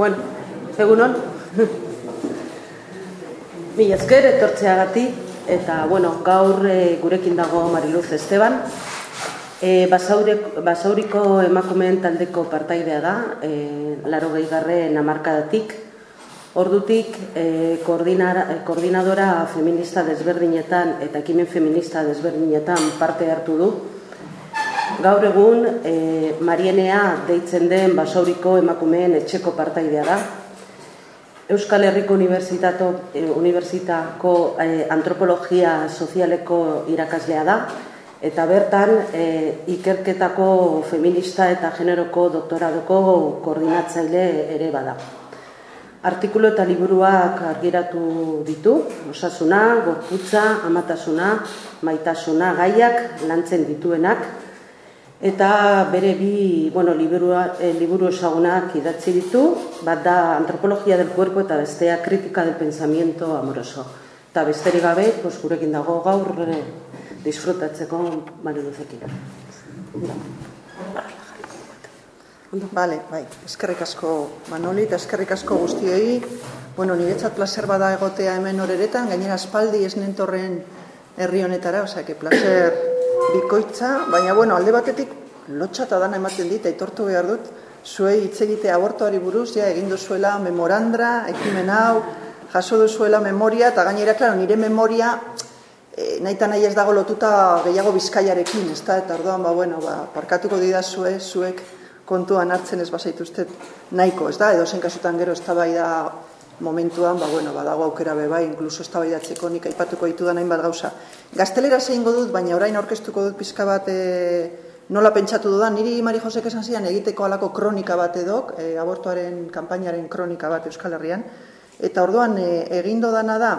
Bueno, egunon. Mila esker etortzeagati eta bueno, gaur e, gurekin dago Mariluz Esteban. E, basauriko emakumeen taldeko partaidea da, e, laro gehigarren amarkadatik. Ordutik, e, koordinadora feminista desberdinetan eta ekimen feminista desberdinetan parte hartu du. Gaur egun, e, Marienea deitzen den basauriko emakumeen etxeko partaidea da. Euskal Herriko Unibertsitato, e, Unibertsitako e, Antropologia Sozialeko irakaslea da, eta bertan e, ikerketako feminista eta generoko doktoradoko koordinatzaile ere bada. Artikulu eta liburuak argiratu ditu, osasuna, gorputza, amatasuna, maitasuna, gaiak lantzen dituenak, Eta bere bi, bueno, liburu, eh, liburu esagunak idatzi ditu, bat da antropologia del cuerpo eta bestea kritika del pensamiento amoroso. Eta besterik gabe, pues, gurekin dago gaur eh, disfrutatzeko mari duzekin. Bale, bai, eskerrik asko Manoli eta eskerrik asko guztiei. Bueno, niretzat placer bada egotea hemen horeretan, gainera espaldi ez nentorren herri honetara, osea, que placer bikoitza, baina bueno, alde batetik lotxa eta dana ematen dit, aitortu behar dut, zuei hitz egite abortoari buruz, ja, egin duzuela memorandra, ekimen hau, jaso duzuela memoria, eta gainera, klaro, nire memoria, e, nahi eta nahi ez dago lotuta gehiago bizkaiarekin, ez da, eta orduan, ba, bueno, ba, parkatuko dida zue, zuek kontuan hartzen ez bazaituztet nahiko, ez da, edo zen kasutan gero ez da momentuan, ba, bueno, badago aukera beba, inkluso ez tabaidatzeko nik aipatuko ditu da bat gauza. Gaztelera zein dut, baina orain aurkeztuko dut pizka bat e, nola pentsatu dudan, niri Mari Josek esan zian egiteko alako kronika bat edok, e, abortuaren kanpainaren kronika bat Euskal Herrian, eta orduan e, egin dodana da,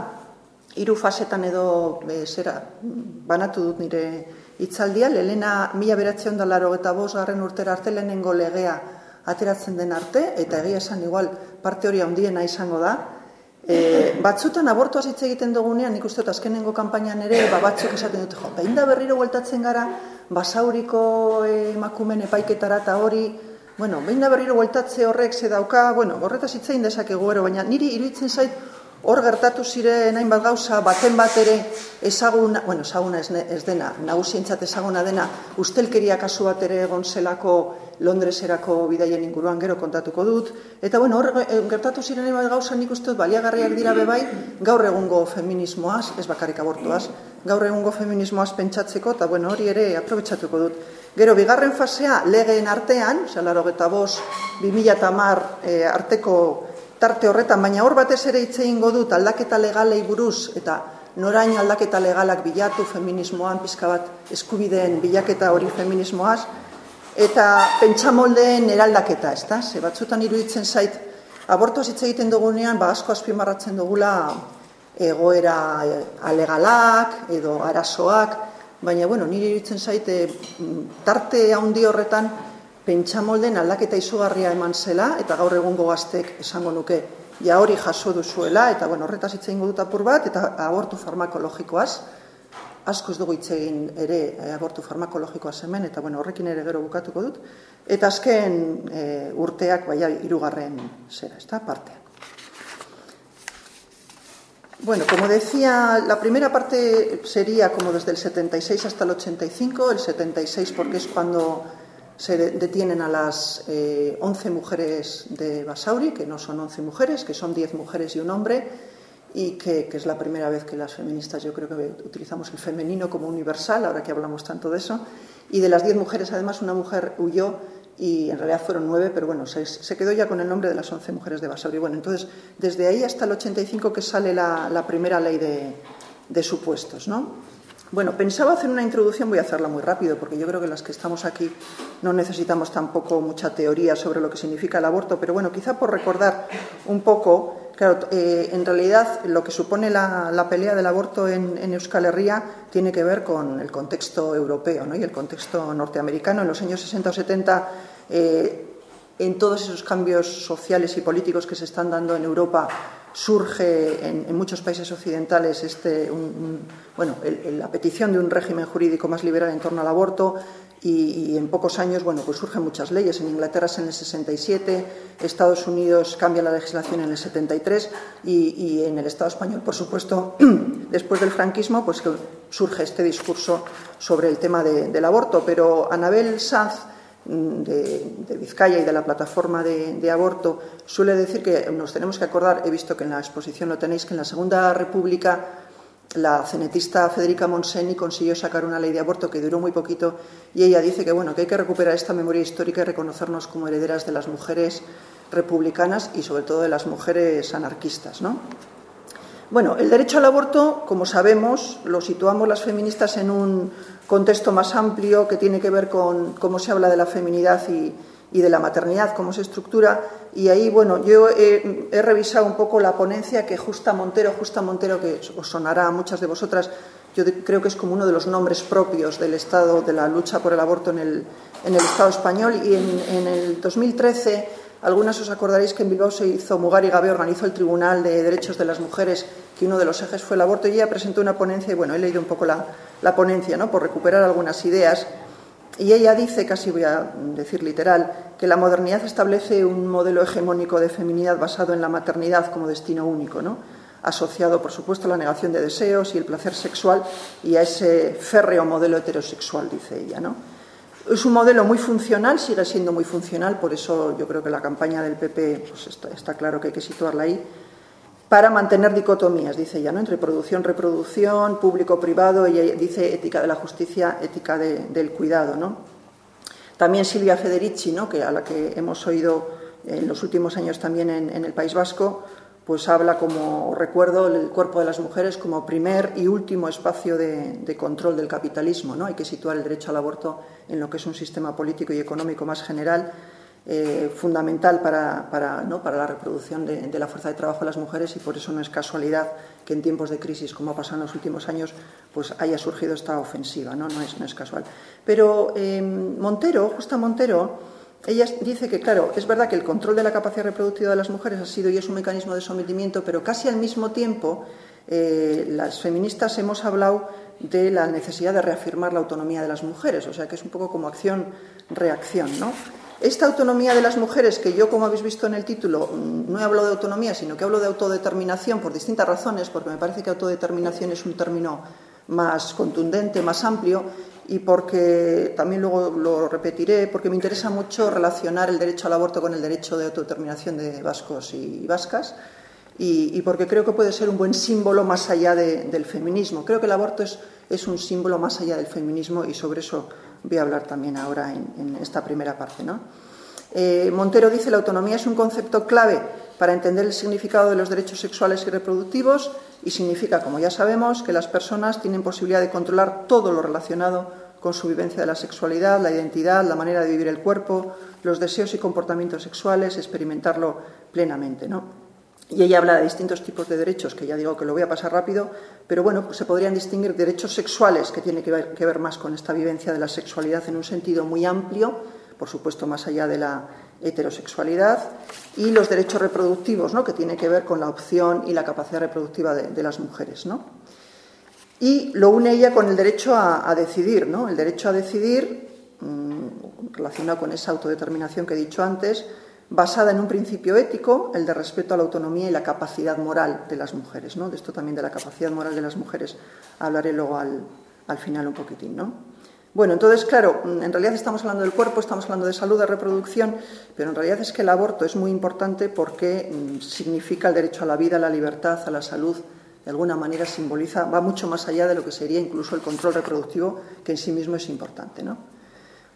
hiru fasetan edo e, zera, banatu dut nire hitzaldia, lehena mila beratzen da laro eta bos garren urtera arte lehenengo legea ateratzen den arte, eta egia esan igual parte hori handiena izango da. E, batzutan abortuaz hitz egiten dugunean, nik uste azkenengo kanpainan ere, ba, batzuk esaten dute, jo, behin da berriro gueltatzen gara, basauriko emakumen epaiketara eta hori, bueno, behin da berriro gueltatze horrek ze dauka, bueno, horretaz hitzein dezakegu ero, baina niri iruditzen zait, hor gertatu ziren hainbat gauza, baten bat ere ezaguna, bueno, ezaguna ez, ez dena, nagusientzat ezaguna dena, ustelkeria kasu bat ere egon zelako Londreserako bidaien inguruan gero kontatuko dut. Eta bueno, hor eh, gertatu ziren bat gauza nik uste dut baliagarriak dira bebai gaur egungo feminismoaz, ez bakarrik abortuaz, gaur egungo feminismoaz pentsatzeko, eta bueno, hori ere aprobetsatuko dut. Gero, bigarren fasea legeen artean, zelaro geta bos, 2000 eta mar e, arteko tarte horretan, baina hor batez ere itzein dut aldaketa legalei buruz, eta norain aldaketa legalak bilatu feminismoan, pizka bat eskubideen bilaketa hori feminismoaz, eta pentsamoldeen eraldaketa, ez da? Ze batzutan iruditzen zait, abortoz hitz egiten dugunean, ba asko azpimarratzen dugula egoera alegalak edo arazoak, baina, bueno, nire iruditzen zait, e, tarte handi horretan pentsamolden aldaketa izugarria eman zela, eta gaur egungo gaztek esango nuke, ja hori jaso duzuela, eta bueno, horretaz hitz dut apur bat, eta abortu farmakologikoaz, asko ez dugu hitz egin ere e, abortu farmakologikoa hemen eta bueno, horrekin ere gero bukatuko dut eta azken e, urteak baia hirugarren zera, está parte. Bueno, como decía, la primera parte sería como desde el 76 hasta el 85, el 76 porque es cuando se detienen a las eh, 11 mujeres de Basauri, que no son 11 mujeres, que son 10 mujeres y un hombre, y que, es la primera vez que las feministas yo creo que utilizamos el femenino como universal, ahora que hablamos tanto de eso, y de las diez mujeres además una mujer huyó y en realidad fueron nueve, pero bueno, se, quedó ya con el nombre de las once mujeres de Basauri. Bueno, entonces, desde ahí hasta el 85 que sale la, primera ley de, de supuestos, ¿no? Bueno, pensaba hacer una introducción, voy a hacerla muy rápido, porque yo creo que las que estamos aquí no necesitamos tampoco mucha teoría sobre lo que significa el aborto, pero bueno, quizá por recordar un poco, claro, eh, en realidad lo que supone la, pelea del aborto en, Euskal Herria tiene que ver con el contexto europeo ¿no? y el contexto norteamericano. En los años 60 o 70 en todos esos cambios sociales y políticos que se están dando en Europa surge en, muchos países occidentales este, bueno, la petición de un régimen jurídico más liberal en torno al aborto y, en pocos años bueno, pues surgen muchas leyes. En Inglaterra es en el 67, Estados Unidos cambia la legislación en el 73 y, en el Estado español, por supuesto, después del franquismo, pues surge este discurso sobre el tema del aborto. Pero Anabel Sanz Mm, de, Vizcaya y de la plataforma de, aborto suele decir que nos tenemos que acordar, he visto que en la exposición lo tenéis, que en la Segunda República la cenetista Federica Monseni consiguió sacar una ley de aborto que duró muy poquito y ella dice que bueno que hay que recuperar esta memoria histórica y reconocernos como herederas de las mujeres republicanas y sobre todo de las mujeres anarquistas, ¿no? Bueno, el derecho al aborto, como sabemos, lo situamos las feministas en un contexto más amplio que tiene que ver con cómo se habla de la feminidad y, de la maternidad, cómo se estructura. Y ahí, bueno, yo he, revisado un poco la ponencia que Justa Montero, Justa Montero, que os sonará a muchas de vosotras, yo creo que es como uno de los nombres propios del Estado, de la lucha por el aborto en el, Estado español. Y en, en el 2013 algunas os acordaréis que en Bilbao se hizo, Mugar y Gabe organizó el Tribunal de Derechos de las Mujeres, que uno de los ejes fue el aborto, y ella presentó una ponencia, y bueno, he leído un poco la, ponencia, ¿no?, por recuperar algunas ideas. Y ella dice, casi voy a decir literal, que la modernidad establece un modelo hegemónico de feminidad basado en la maternidad como destino único, ¿no? asociado, por supuesto, a la negación de deseos y el placer sexual y a ese férreo modelo heterosexual, dice ella. ¿no? Es un modelo muy funcional, sigue siendo muy funcional, por eso yo creo que la campaña del PP pues está, claro que hay que situarla ahí, para mantener dicotomías, dice ella, ¿no? entre producción, reproducción, público-privado, ella dice ética de la justicia, ética del cuidado. ¿no? También Silvia Federici, ¿no? que a la que hemos oído en los últimos años también en el País Vasco, pues habla como, recuerdo, el cuerpo de las mujeres como primer y último espacio de, control del capitalismo. ¿no? Hay que situar el derecho al aborto en lo que es un sistema político y económico más general, eh, fundamental para, la reproducción de, la fuerza de trabajo de las mujeres y por eso no es casualidad que en tiempos de crisis, como ha pasado en los últimos años, pues haya surgido esta ofensiva. No, no, es, no es casual. Pero eh, Montero, Justa Montero, ella dice que, claro, es verdad que el control de la capacidad reproductiva de las mujeres ha sido y es un mecanismo de sometimiento, pero casi al mismo tiempo eh, las feministas hemos hablado de la necesidad de reafirmar la autonomía de las mujeres, o sea que es un poco como acción-reacción, ¿no? Esta autonomía de las mujeres, que yo, como habéis visto en el título, no he hablado de autonomía, sino que hablo de autodeterminación por distintas razones, porque me parece que autodeterminación es un término más contundente, más amplio, y porque también luego lo repetiré, porque me interesa mucho relacionar el derecho al aborto con el derecho de autodeterminación de vascos y vascas y, porque creo que puede ser un buen símbolo más allá del feminismo. Creo que el aborto es, es, un símbolo más allá del feminismo y sobre eso voy a hablar también ahora en, esta primera parte. ¿no? Eh, Montero dice la autonomía es un concepto clave para entender el significado de los derechos sexuales y reproductivos y significa, como ya sabemos, que las personas tienen posibilidad de controlar todo lo relacionado con su vivencia de la sexualidad, la identidad, la manera de vivir el cuerpo, los deseos y comportamientos sexuales, experimentarlo plenamente. ¿no? Y ella habla de distintos tipos de derechos, que ya digo que lo voy a pasar rápido, pero bueno, pues se podrían distinguir derechos sexuales, que tiene que ver, más con esta vivencia de la sexualidad en un sentido muy amplio, por supuesto más allá de la heterosexualidad, y los derechos reproductivos, ¿no? que tiene que ver con la opción y la capacidad reproductiva de, las mujeres. ¿no? Y lo une ella con el derecho a, decidir, ¿no? El derecho a decidir, mm, relacionado con esa autodeterminación que he dicho antes, basada en un principio ético, el de respeto a la autonomía y la capacidad moral de las mujeres. ¿no? De esto también de la capacidad moral de las mujeres hablaré luego al, al final un poquitín. ¿no? Bueno, entonces, claro, mm, en realidad estamos hablando del cuerpo, estamos hablando de salud, de reproducción, pero en realidad es que el aborto es muy importante porque mm, significa el derecho a la vida, a la libertad, a la salud, de alguna manera simboliza, va mucho más allá de lo que sería incluso el control reproductivo, que en sí mismo es importante. ¿no?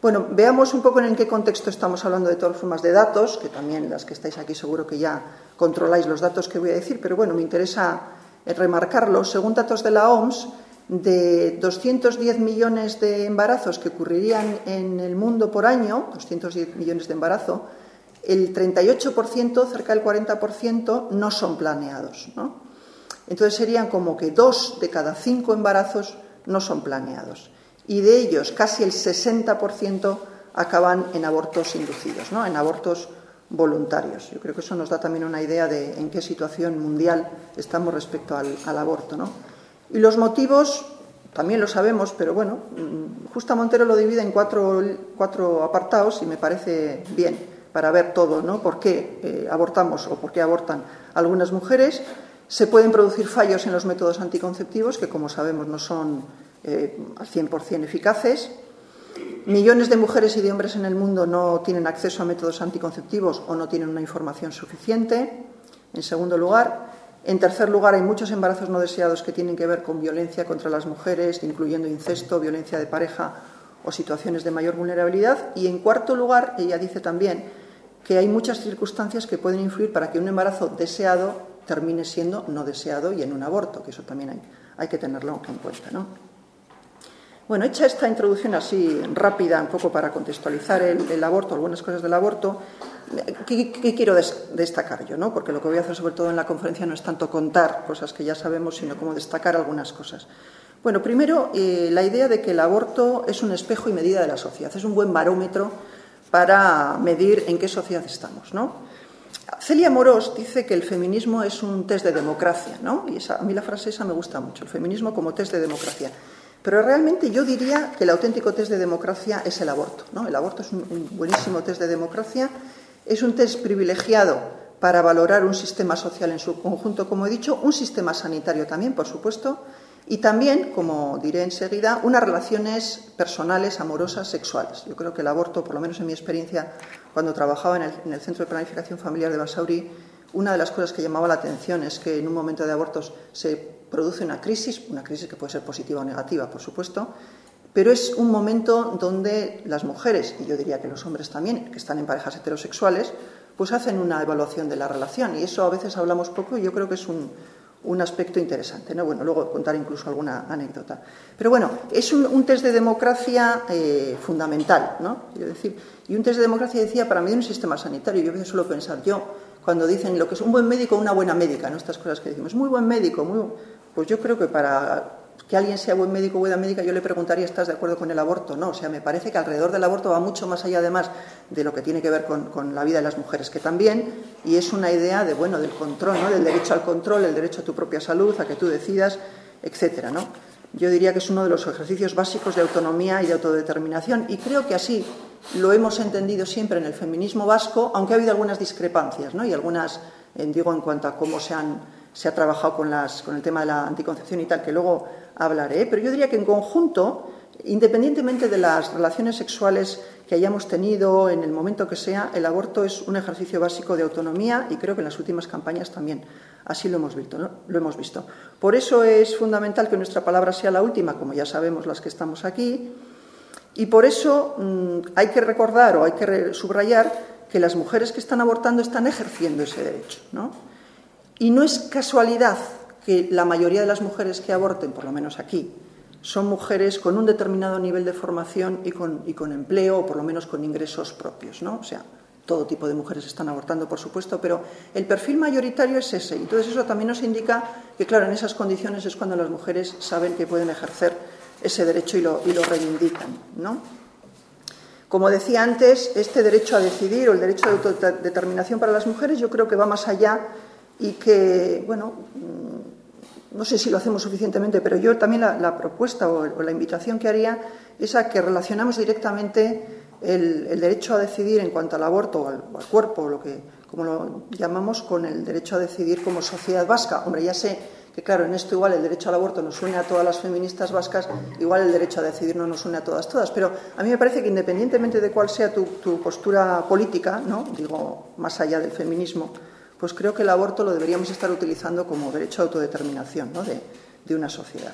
Bueno, veamos un poco en qué contexto estamos hablando de todas formas de datos, que también las que estáis aquí seguro que ya controláis los datos que voy a decir, pero bueno, me interesa eh, remarcarlos. Según datos de la OMS, de 210 millones de embarazos que ocurrirían en el mundo por año, 210 millones de embarazos, el 38%, cerca del 40%, no son planeados. Entonces serían como que dos de cada cinco embarazos no son planeados. Y de ellos casi el 60% acaban en abortos inducidos, ¿no? en abortos voluntarios. Yo creo que eso nos da también una idea de en qué situación mundial estamos respecto al, aborto. ¿no? Y los motivos también lo sabemos, pero bueno, mm, Justa Montero lo divide en cuatro, cuatro apartados y me parece bien para ver todo, ¿no? ¿Por qué eh, abortamos o por qué abortan algunas mujeres? Se pueden producir fallos en los métodos anticonceptivos, que como sabemos no son eh, al 100% eficaces. Millones de mujeres y de hombres en el mundo no tienen acceso a métodos anticonceptivos o no tienen una información suficiente. En segundo lugar, en tercer lugar, hay muchos embarazos no deseados que tienen que ver con violencia contra las mujeres, incluyendo incesto, violencia de pareja o situaciones de mayor vulnerabilidad. Y en cuarto lugar, ella dice también que hay muchas circunstancias que pueden influir para que un embarazo deseado termine siendo no deseado y en un aborto, que eso también hay, hay que tenerlo en cuenta. ¿no? Bueno, hecha esta introducción así rápida, un poco para contextualizar el, aborto, algunas cosas del aborto, ¿qué, quiero destacar yo? ¿no? Porque lo que voy a hacer sobre todo en la conferencia no es tanto contar cosas que ya sabemos, sino como destacar algunas cosas. Bueno, primero, eh, la idea de que el aborto es un espejo y medida de la sociedad, es un buen barómetro para medir en qué sociedad estamos. ¿no? Celia Morós dice que el feminismo es un test de democracia, ¿no? y a mí la frase esa me gusta mucho, el feminismo como test de democracia. Pero realmente yo diría que el auténtico test de democracia es el aborto. ¿no? El aborto es un, buenísimo test de democracia, es un test privilegiado para valorar un sistema social en su conjunto, como he dicho, un sistema sanitario también, por supuesto, y también, como diré enseguida, unas relaciones personales, amorosas, sexuales. Yo creo que el aborto, por lo menos en mi experiencia, cuando trabajaba en el, en el Centro de Planificación Familiar de Basauri, una de las cosas que llamaba la atención es que en un momento de abortos se produce una crisis, una crisis que puede ser positiva o negativa, por supuesto, pero es un momento donde las mujeres, y yo diría que los hombres también, que están en parejas heterosexuales, pues hacen una evaluación de la relación y eso a veces hablamos poco y yo creo que es un, aspecto interesante. ¿no? Bueno, luego contar incluso alguna anécdota. Pero bueno, es un, test de democracia eh, fundamental, ¿no? Quiero decir, y un test de democracia decía para mí un sistema sanitario. Yo a veces suelo pensar yo, cuando dicen lo que es un buen médico o una buena médica, ¿no? estas cosas que decimos, muy buen médico, muy, pues yo creo que para que alguien sea buen médico o buena médica, yo le preguntaría, ¿estás de acuerdo con el aborto? No, o sea, me parece que alrededor del aborto va mucho más allá, además, de lo que tiene que ver con, la vida de las mujeres, que también, y es una idea de, bueno, del control, ¿no? Del derecho al control, el derecho a tu propia salud, a que tú decidas, etcétera, ¿no? Yo diría que es uno de los ejercicios básicos de autonomía y de autodeterminación, y creo que así lo hemos entendido siempre en el feminismo vasco, aunque ha habido algunas discrepancias, ¿no? Y algunas, digo, en cuanto a cómo se han se ha trabajado con, las, con el tema de la anticoncepción y tal, que luego hablaré, pero yo diría que en conjunto, independientemente de las relaciones sexuales que hayamos tenido en el momento que sea, el aborto es un ejercicio básico de autonomía y creo que en las últimas campañas también así lo hemos visto. Lo hemos visto. Por eso es fundamental que nuestra palabra sea la última, como ya sabemos las que estamos aquí, y por eso mm, hay que recordar o hay que subrayar que las mujeres que están abortando están ejerciendo ese derecho. ¿no? Y no es casualidad que la mayoría de las mujeres que aborten, por lo menos aquí, son mujeres con un determinado nivel de formación y con, empleo, o por lo menos con ingresos propios, ¿no? O sea, todo tipo de mujeres están abortando, por supuesto, pero el perfil mayoritario es ese. Y entonces eso también nos indica que, claro, en esas condiciones es cuando las mujeres saben que pueden ejercer ese derecho y lo, y lo reivindican, ¿no? Como decía antes, este derecho a decidir o el derecho de autodeterminación para las mujeres yo creo que va más allá y que, bueno, mm, no sé si lo hacemos suficientemente, pero yo también la, propuesta o, la invitación que haría es a que relacionamos directamente el, derecho a decidir en cuanto al aborto o al, cuerpo, lo que, como lo llamamos, con el derecho a decidir como sociedad vasca. Hombre, ya sé que, claro, en esto igual el derecho al aborto nos une a todas las feministas vascas, igual el derecho a decidir no nos une a todas, todas. Pero a mí me parece que independientemente de cuál sea tu, tu postura política, ¿no? digo, más allá del feminismo, pues creo que el aborto lo deberíamos estar utilizando como derecho a autodeterminación de, una sociedad.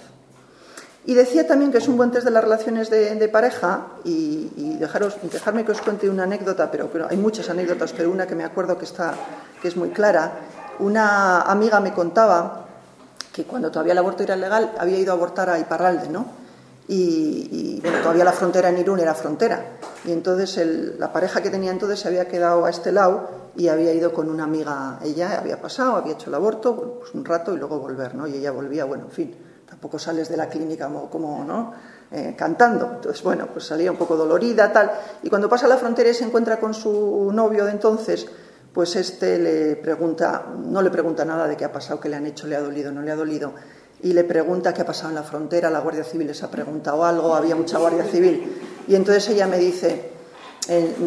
Y decía también que es un buen test de las relaciones de, pareja y, dejaros, dejarme que os cuente una anécdota, pero, pero, hay muchas anécdotas, pero una que me acuerdo que, está, que es muy clara. Una amiga me contaba que cuando todavía el aborto era legal había ido a abortar a Iparralde, ¿no? Y, bueno, todavía la frontera en Irún era frontera. Y entonces la pareja que tenía entonces se había quedado a este lado y había ido con una amiga, ella había pasado, había hecho el aborto, pues un rato y luego volver, ¿no? Y ella volvía, bueno, en fin, tampoco sales de la clínica como, ¿no? eh, cantando. Entonces, bueno, pues salía un poco dolorida, tal. Y cuando pasa la frontera y se encuentra con su novio de entonces, pues este le pregunta, no le pregunta nada de qué ha pasado, qué le han hecho, le ha dolido, no le ha dolido, y le pregunta qué ha pasado en la frontera, la Guardia Civil les ha preguntado algo, había mucha Guardia Civil. Y entonces ella me dice,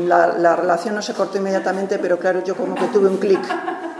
la, la relación no se cortó inmediatamente, pero claro, yo como que tuve un clic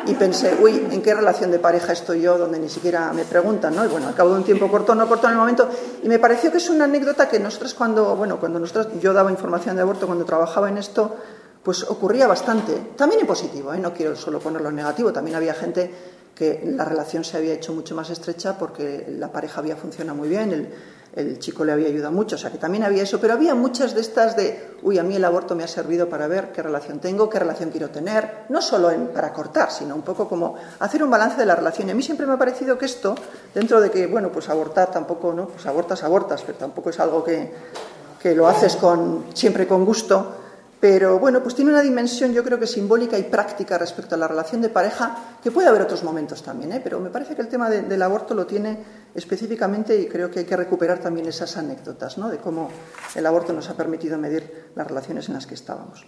y pensé, uy, ¿en qué relación de pareja estoy yo? Donde ni siquiera me preguntan, ¿no? Y bueno, al cabo de un tiempo cortó, no cortó en el momento. Y me pareció que es una anécdota que nosotros cuando, bueno, cuando nosotros, yo daba información de aborto, cuando trabajaba en esto, pues ocurría bastante. También en positivo, ¿eh? no quiero solo ponerlo en negativo, también había gente que la relación se había hecho mucho más estrecha porque la pareja había funcionado muy bien, el chico le había ayudado mucho, o sea que también había eso, pero había muchas de estas de, uy, a mí el aborto me ha servido para ver qué relación tengo, qué relación quiero tener, no solo para cortar, sino un poco como hacer un balance de la relación. Y a mí siempre me ha parecido que esto, dentro de que, bueno, pues abortar tampoco, ¿no? Pues abortas, abortas, pero tampoco es algo que, que lo haces con, siempre con gusto, pero bueno, pues tiene una dimensión yo creo que simbólica y práctica respecto a la relación de pareja, que puede haber otros momentos también, ¿eh? pero me parece que el tema del aborto lo tiene específicamente y creo que hay que recuperar también esas anécdotas ¿no? de cómo el aborto nos ha permitido medir las relaciones en las que estábamos.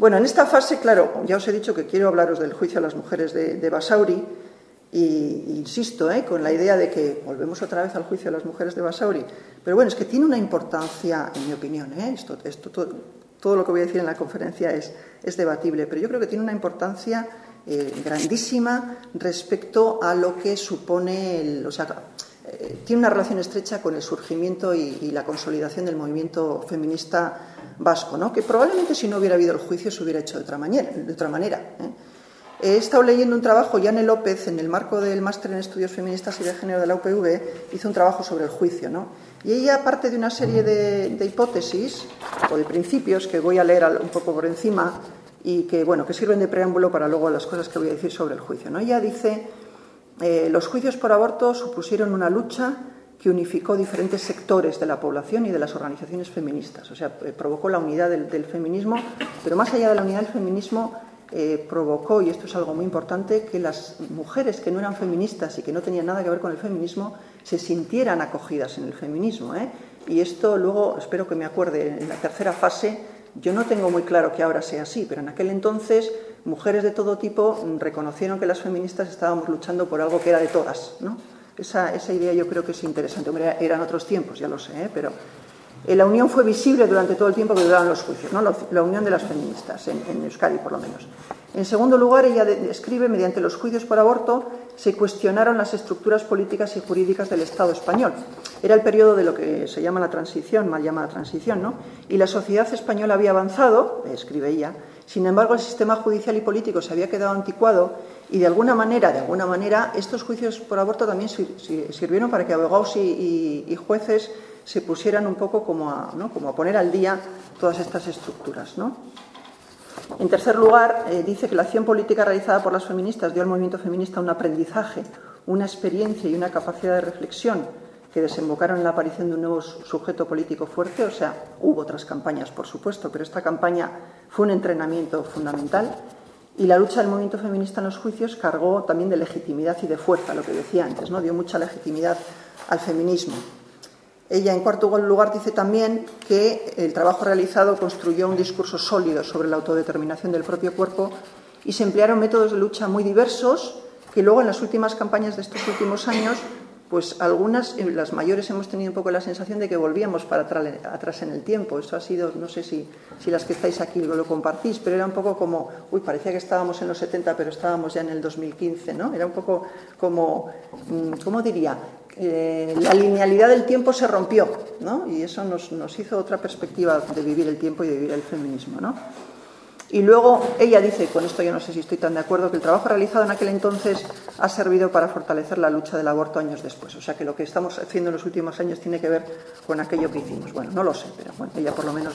Bueno, en esta fase, claro, ya os he dicho que quiero hablaros del juicio a las mujeres de, Basauri, y insisto ¿eh? con la idea de que volvemos otra vez al juicio a las mujeres de Basauri, pero bueno, es que tiene una importancia, en mi opinión, ¿eh? esto, todo lo que voy a decir en la conferencia es, debatible, pero yo creo que tiene una importancia eh, grandísima respecto a lo que supone, el, o sea, eh, tiene una relación estrecha con el surgimiento y, la consolidación del movimiento feminista vasco, ¿no? que probablemente si no hubiera habido el juicio se hubiera hecho de otra manera. De otra manera. He estado leyendo un trabajo, Yane López, en el marco del máster en estudios feministas y de género de la UPV, hizo un trabajo sobre el juicio, ¿no? Y ella parte de una serie de, hipótesis o de principios que voy a leer un poco por encima y que, bueno, que sirven de preámbulo para luego las cosas que voy a decir sobre el juicio, ¿no? Ella dice, eh, los juicios por aborto supusieron una lucha que unificó diferentes sectores de la población y de las organizaciones feministas. O sea, eh, provocó la unidad del feminismo, pero más allá de la unidad del feminismo, eh, provocó, y esto es algo muy importante, que las mujeres que no eran feministas y que no tenían nada que ver con el feminismo se sintieran acogidas en el feminismo. ¿eh? Y esto luego, espero que me acuerde, en la tercera fase, yo no tengo muy claro que ahora sea así, pero en aquel entonces mujeres de todo tipo reconocieron que las feministas estábamos luchando por algo que era de todas. ¿no? Esa, esa idea yo creo que es interesante. Eran otros tiempos, ya lo sé, ¿eh? pero la unión fue visible durante todo el tiempo que duraban los juicios, ¿no? la, unión de las feministas, en, Euskadi por lo menos. En segundo lugar, ella escribe, mediante los juicios por aborto se cuestionaron las estructuras políticas y jurídicas del Estado español. Era el periodo de lo que se llama la transición, mal llamada transición, ¿no? Y la sociedad española había avanzado, escribe ella, sin embargo el sistema judicial y político se había quedado anticuado y de alguna manera, de alguna manera, estos juicios por aborto también sirvieron para que abogados y jueces se pusieran un poco como a, como a poner al día todas estas estructuras. En tercer lugar, eh, dice que la acción política realizada por las feministas dio al movimiento feminista un aprendizaje, una experiencia y una capacidad de reflexión que desembocaron en la aparición de un nuevo sujeto político fuerte. O sea, hubo otras campañas, por supuesto, pero esta campaña fue un entrenamiento fundamental. Y la lucha del movimiento feminista en los juicios cargó también de legitimidad y de fuerza, lo que decía antes, ¿no? dio mucha legitimidad al feminismo. Ella, en cuarto lugar, dice también que el trabajo realizado construyó un discurso sólido sobre la autodeterminación del propio cuerpo y se emplearon métodos de lucha muy diversos que luego en las últimas campañas de estos últimos años, pues algunas, eh, las mayores, hemos tenido un poco la sensación de que volvíamos para atrás en el tiempo. Eso ha sido, no sé si, si las que estáis aquí lo, lo compartís, pero era un poco como, uy, parecía que estábamos en los 70, pero estábamos ya en el 2015, ¿no? Era un poco como, mm, ¿cómo diría? Eh, la linealidad del tiempo se rompió, ¿no? Y eso nos, hizo otra perspectiva de vivir el tiempo y de vivir el feminismo, ¿no? Y luego ella dice, con esto yo no sé si estoy tan de acuerdo, que el trabajo realizado en aquel entonces ha servido para fortalecer la lucha del aborto años después. O sea que lo que estamos haciendo en los últimos años tiene que ver con aquello que hicimos. Bueno, no lo sé, pero ella por lo menos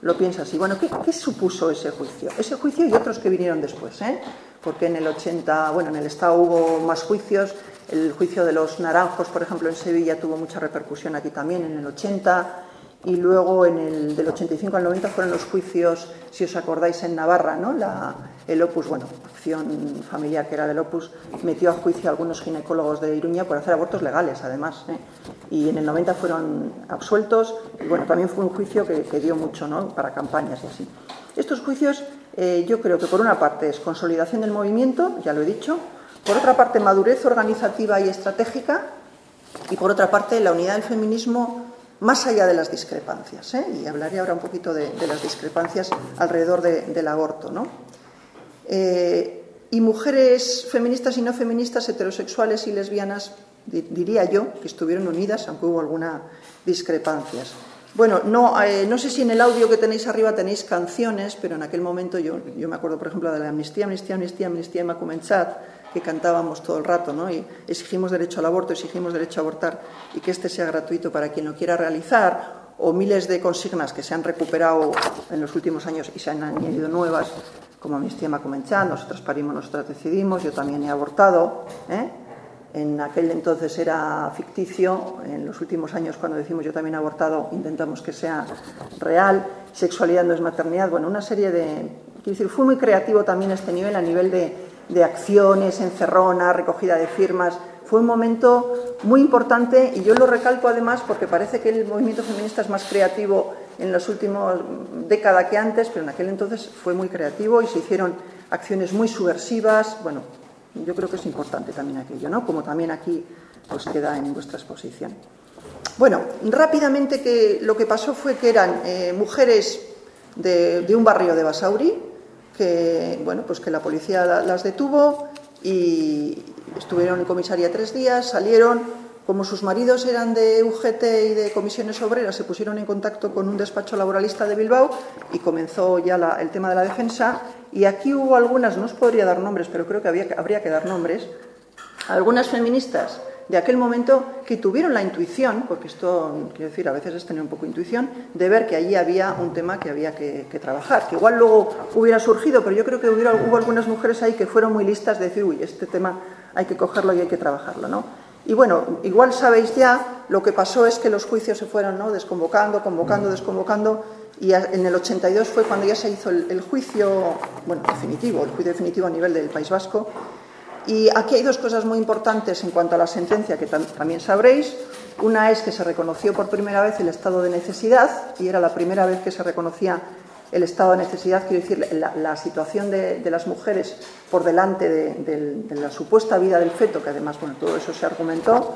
lo piensa así. Bueno, ¿qué, qué supuso ese juicio? Ese juicio y otros que vinieron después, ¿eh? Porque en el 80, bueno, en el Estado hubo más juicios, el juicio de los naranjos, por ejemplo, en Sevilla tuvo mucha repercusión aquí también en el 80 y luego en el del 85 al 90 fueron los juicios, si os acordáis, en Navarra, ¿no? La, el Opus, bueno, Acción Familiar, que era del Opus, metió a juicio a algunos ginecólogos de Iruña por hacer abortos legales, además. ¿eh? Y en el 90 fueron absueltos. Y bueno, también fue un juicio que, dio mucho ¿no? para campañas y así. Estos juicios, eh, yo creo que por una parte es consolidación del movimiento, ya lo he dicho. Por otra parte, madurez organizativa y estratégica. Y por otra parte, la unidad del feminismo más allá de las discrepancias. ¿eh? Y hablaré ahora un poquito de, las discrepancias alrededor del aborto. ¿no? Eh, y mujeres feministas y no feministas, heterosexuales y lesbianas, diría yo, que estuvieron unidas, aunque hubo algunas discrepancias. Bueno, no, eh, no sé si en el audio que tenéis arriba tenéis canciones, pero en aquel momento yo, yo me acuerdo, por ejemplo, de la amnistía, amnistía, amnistía, amnistía, Macumenchat, que cantábamos todo el rato, ¿no? Y exigimos derecho al aborto, exigimos derecho a abortar y que este sea gratuito para quien lo quiera realizar, o miles de consignas que se han recuperado en los últimos años y se han añadido nuevas, como Amnistía Macumenchat, nosotros parimos, nosotras decidimos, yo también he abortado, ¿eh? En aquel entonces era ficticio, en los últimos años cuando decimos yo también he abortado intentamos que sea real, sexualidad no es maternidad, bueno, una serie de... Quiero decir, fue muy creativo también este nivel a nivel de, de acciones, encerrona, recogida de firmas. Fue un momento muy importante y yo lo recalco además porque parece que el movimiento feminista es más creativo en las últimas décadas que antes, pero en aquel entonces fue muy creativo y se hicieron acciones muy subversivas. Bueno, yo creo que es importante también aquello, ¿no? Como también aquí pues queda en vuestra exposición. Bueno, rápidamente que lo que pasó fue que eran eh, mujeres de, un barrio de Basauri, que, bueno, pues que la policía las detuvo y estuvieron en comisaría tres días, salieron, como sus maridos eran de UGT y de comisiones obreras, se pusieron en contacto con un despacho laboralista de Bilbao y comenzó ya el tema de la defensa. Y aquí hubo algunas, no os podría dar nombres, pero creo que habría que dar nombres, algunas feministas de aquel momento que tuvieron la intuición, porque esto, quiero decir, a veces es tener un poco de intuición, de ver que allí había un tema que había que, trabajar, que igual luego hubiera surgido, pero yo creo que hubiera, hubo algunas mujeres ahí que fueron muy listas de decir, uy, este tema hay que cogerlo y hay que trabajarlo, ¿no? Y bueno, igual sabéis ya, lo que pasó es que los juicios se fueron ¿no? desconvocando, convocando, desconvocando, y en el 82 fue cuando ya se hizo el, el juicio, bueno, definitivo, el juicio definitivo a nivel del País Vasco, y aquí hay dos cosas muy importantes en cuanto a la sentencia que también sabréis. Una es que se reconoció por primera vez el estado de necesidad y era la primera vez que se reconocía el estado de necesidad, quiero decir, la, situación de, las mujeres por delante de, la supuesta vida del feto, que además, bueno, todo eso se argumentó.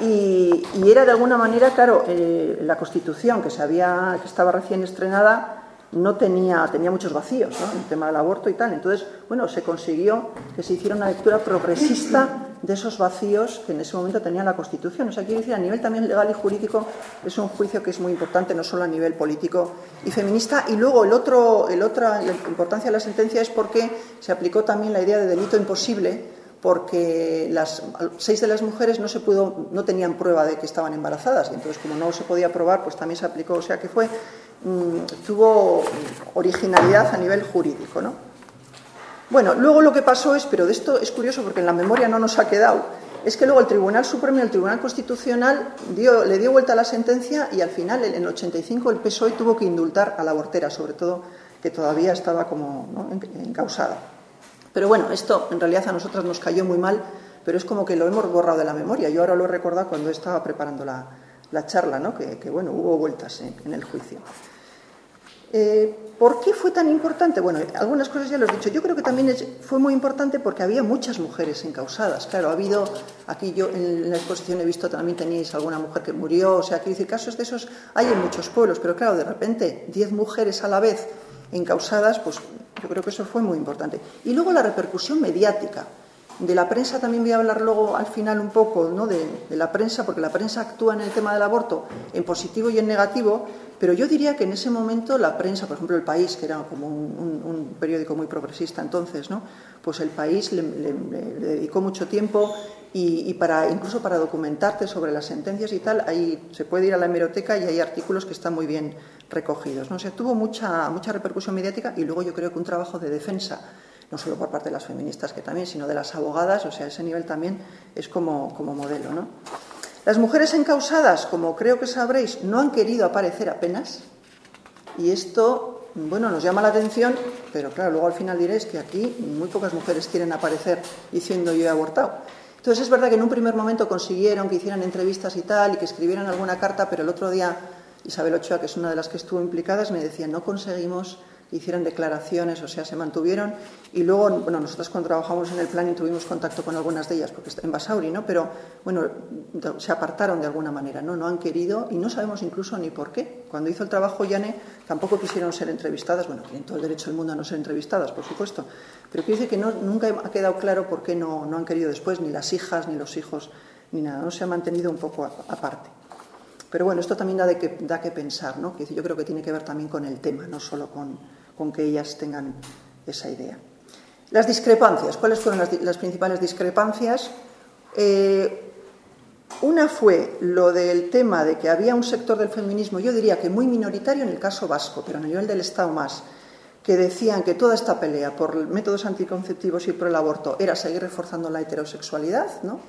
Y, era de alguna manera, claro, eh, la Constitución que, se había, que estaba recién estrenada no tenía, tenía muchos vacíos, ¿no? el tema del aborto y tal. Entonces, bueno, se consiguió que se hiciera una lectura progresista de esos vacíos que en ese momento tenía la Constitución. O sea, quiero decir, a nivel también legal y jurídico es un juicio que es muy importante, no solo a nivel político y feminista. Y luego el otro, el otra, la importancia de la sentencia es porque se aplicó también la idea de delito imposible porque las seis de las mujeres no se pudo, no tenían prueba de que estaban embarazadas y entonces como no se podía probar, pues también se aplicó, o sea que fue tuvo originalidad a nivel jurídico. ¿no? Bueno, luego lo que pasó es, pero de esto es curioso porque en la memoria no nos ha quedado, es que luego el Tribunal Supremo y el Tribunal Constitucional le dio vuelta a la sentencia y al final, en el 85, el PSOE tuvo que indultar a la abortera, sobre todo que todavía estaba como encausada. Pero bueno, esto en realidad a nosotras nos cayó muy mal, pero es como que lo hemos borrado de la memoria. Yo ahora lo he recordado cuando estaba preparando la, la charla, ¿no? que, bueno, hubo vueltas en, el juicio. Eh, ¿Por qué fue tan importante? Bueno, algunas cosas ya lo he dicho. Yo creo que también fue muy importante porque había muchas mujeres encausadas. Claro, ha habido, aquí yo en la exposición he visto también tenéis alguna mujer que murió, o sea, quiero decir, casos de esos hay en muchos pueblos, pero claro, de repente, diez mujeres a la vez encausadas, pues yo creo que eso fue muy importante. Y luego la repercusión mediática. De la prensa también voy a hablar luego al final un poco ¿no? de, la prensa, porque la prensa actúa en el tema del aborto en positivo y en negativo, pero yo diría que en ese momento la prensa, por ejemplo El País, que era como un, periódico muy progresista entonces, ¿no? pues El País le, dedicó mucho tiempo y, para, incluso para documentarte sobre las sentencias y tal, ahí se puede ir a la hemeroteca y hay artículos que están muy bien recogidos. ¿no? O sea, tuvo mucha, mucha repercusión mediática y luego yo creo que un trabajo de defensa no solo por parte de las feministas que también, sino de las abogadas, o sea, ese nivel también es como, como modelo. ¿no? Las mujeres encausadas, como creo que sabréis, no han querido aparecer apenas, y esto bueno, nos llama la atención, pero claro, luego al final diréis que aquí muy pocas mujeres quieren aparecer diciendo yo he abortado. Entonces es verdad que en un primer momento consiguieron que hicieran entrevistas y tal, y que escribieran alguna carta, pero el otro día Isabel Ochoa, que es una de las que estuvo implicadas, me decía, no conseguimos hicieran declaraciones, o sea, se mantuvieron. Y luego, bueno, nosotros cuando trabajamos en el planning tuvimos contacto con algunas de ellas, porque está en Basauri, ¿no? Pero, bueno, se apartaron de alguna manera, ¿no? No han querido y no sabemos incluso ni por qué. Cuando hizo el trabajo Yane, tampoco quisieron ser entrevistadas, bueno, tienen todo el derecho del mundo a no ser entrevistadas, por supuesto, pero quiere decir que no, nunca ha quedado claro por qué no, no han querido después, ni las hijas, ni los hijos, ni nada, no se ha mantenido un poco aparte. Pero bueno, esto también da, de que, da que pensar, ¿no? Yo creo que tiene que ver también con el tema, no solo con, con que ellas tengan esa idea. Las discrepancias. ¿Cuáles fueron las, principales discrepancias? Eh, una fue lo del tema de que había un sector del feminismo, yo diría que muy minoritario en el caso vasco, pero a nivel del Estado más, que decían que toda esta pelea por métodos anticonceptivos y por el aborto era seguir reforzando la heterosexualidad, ¿no?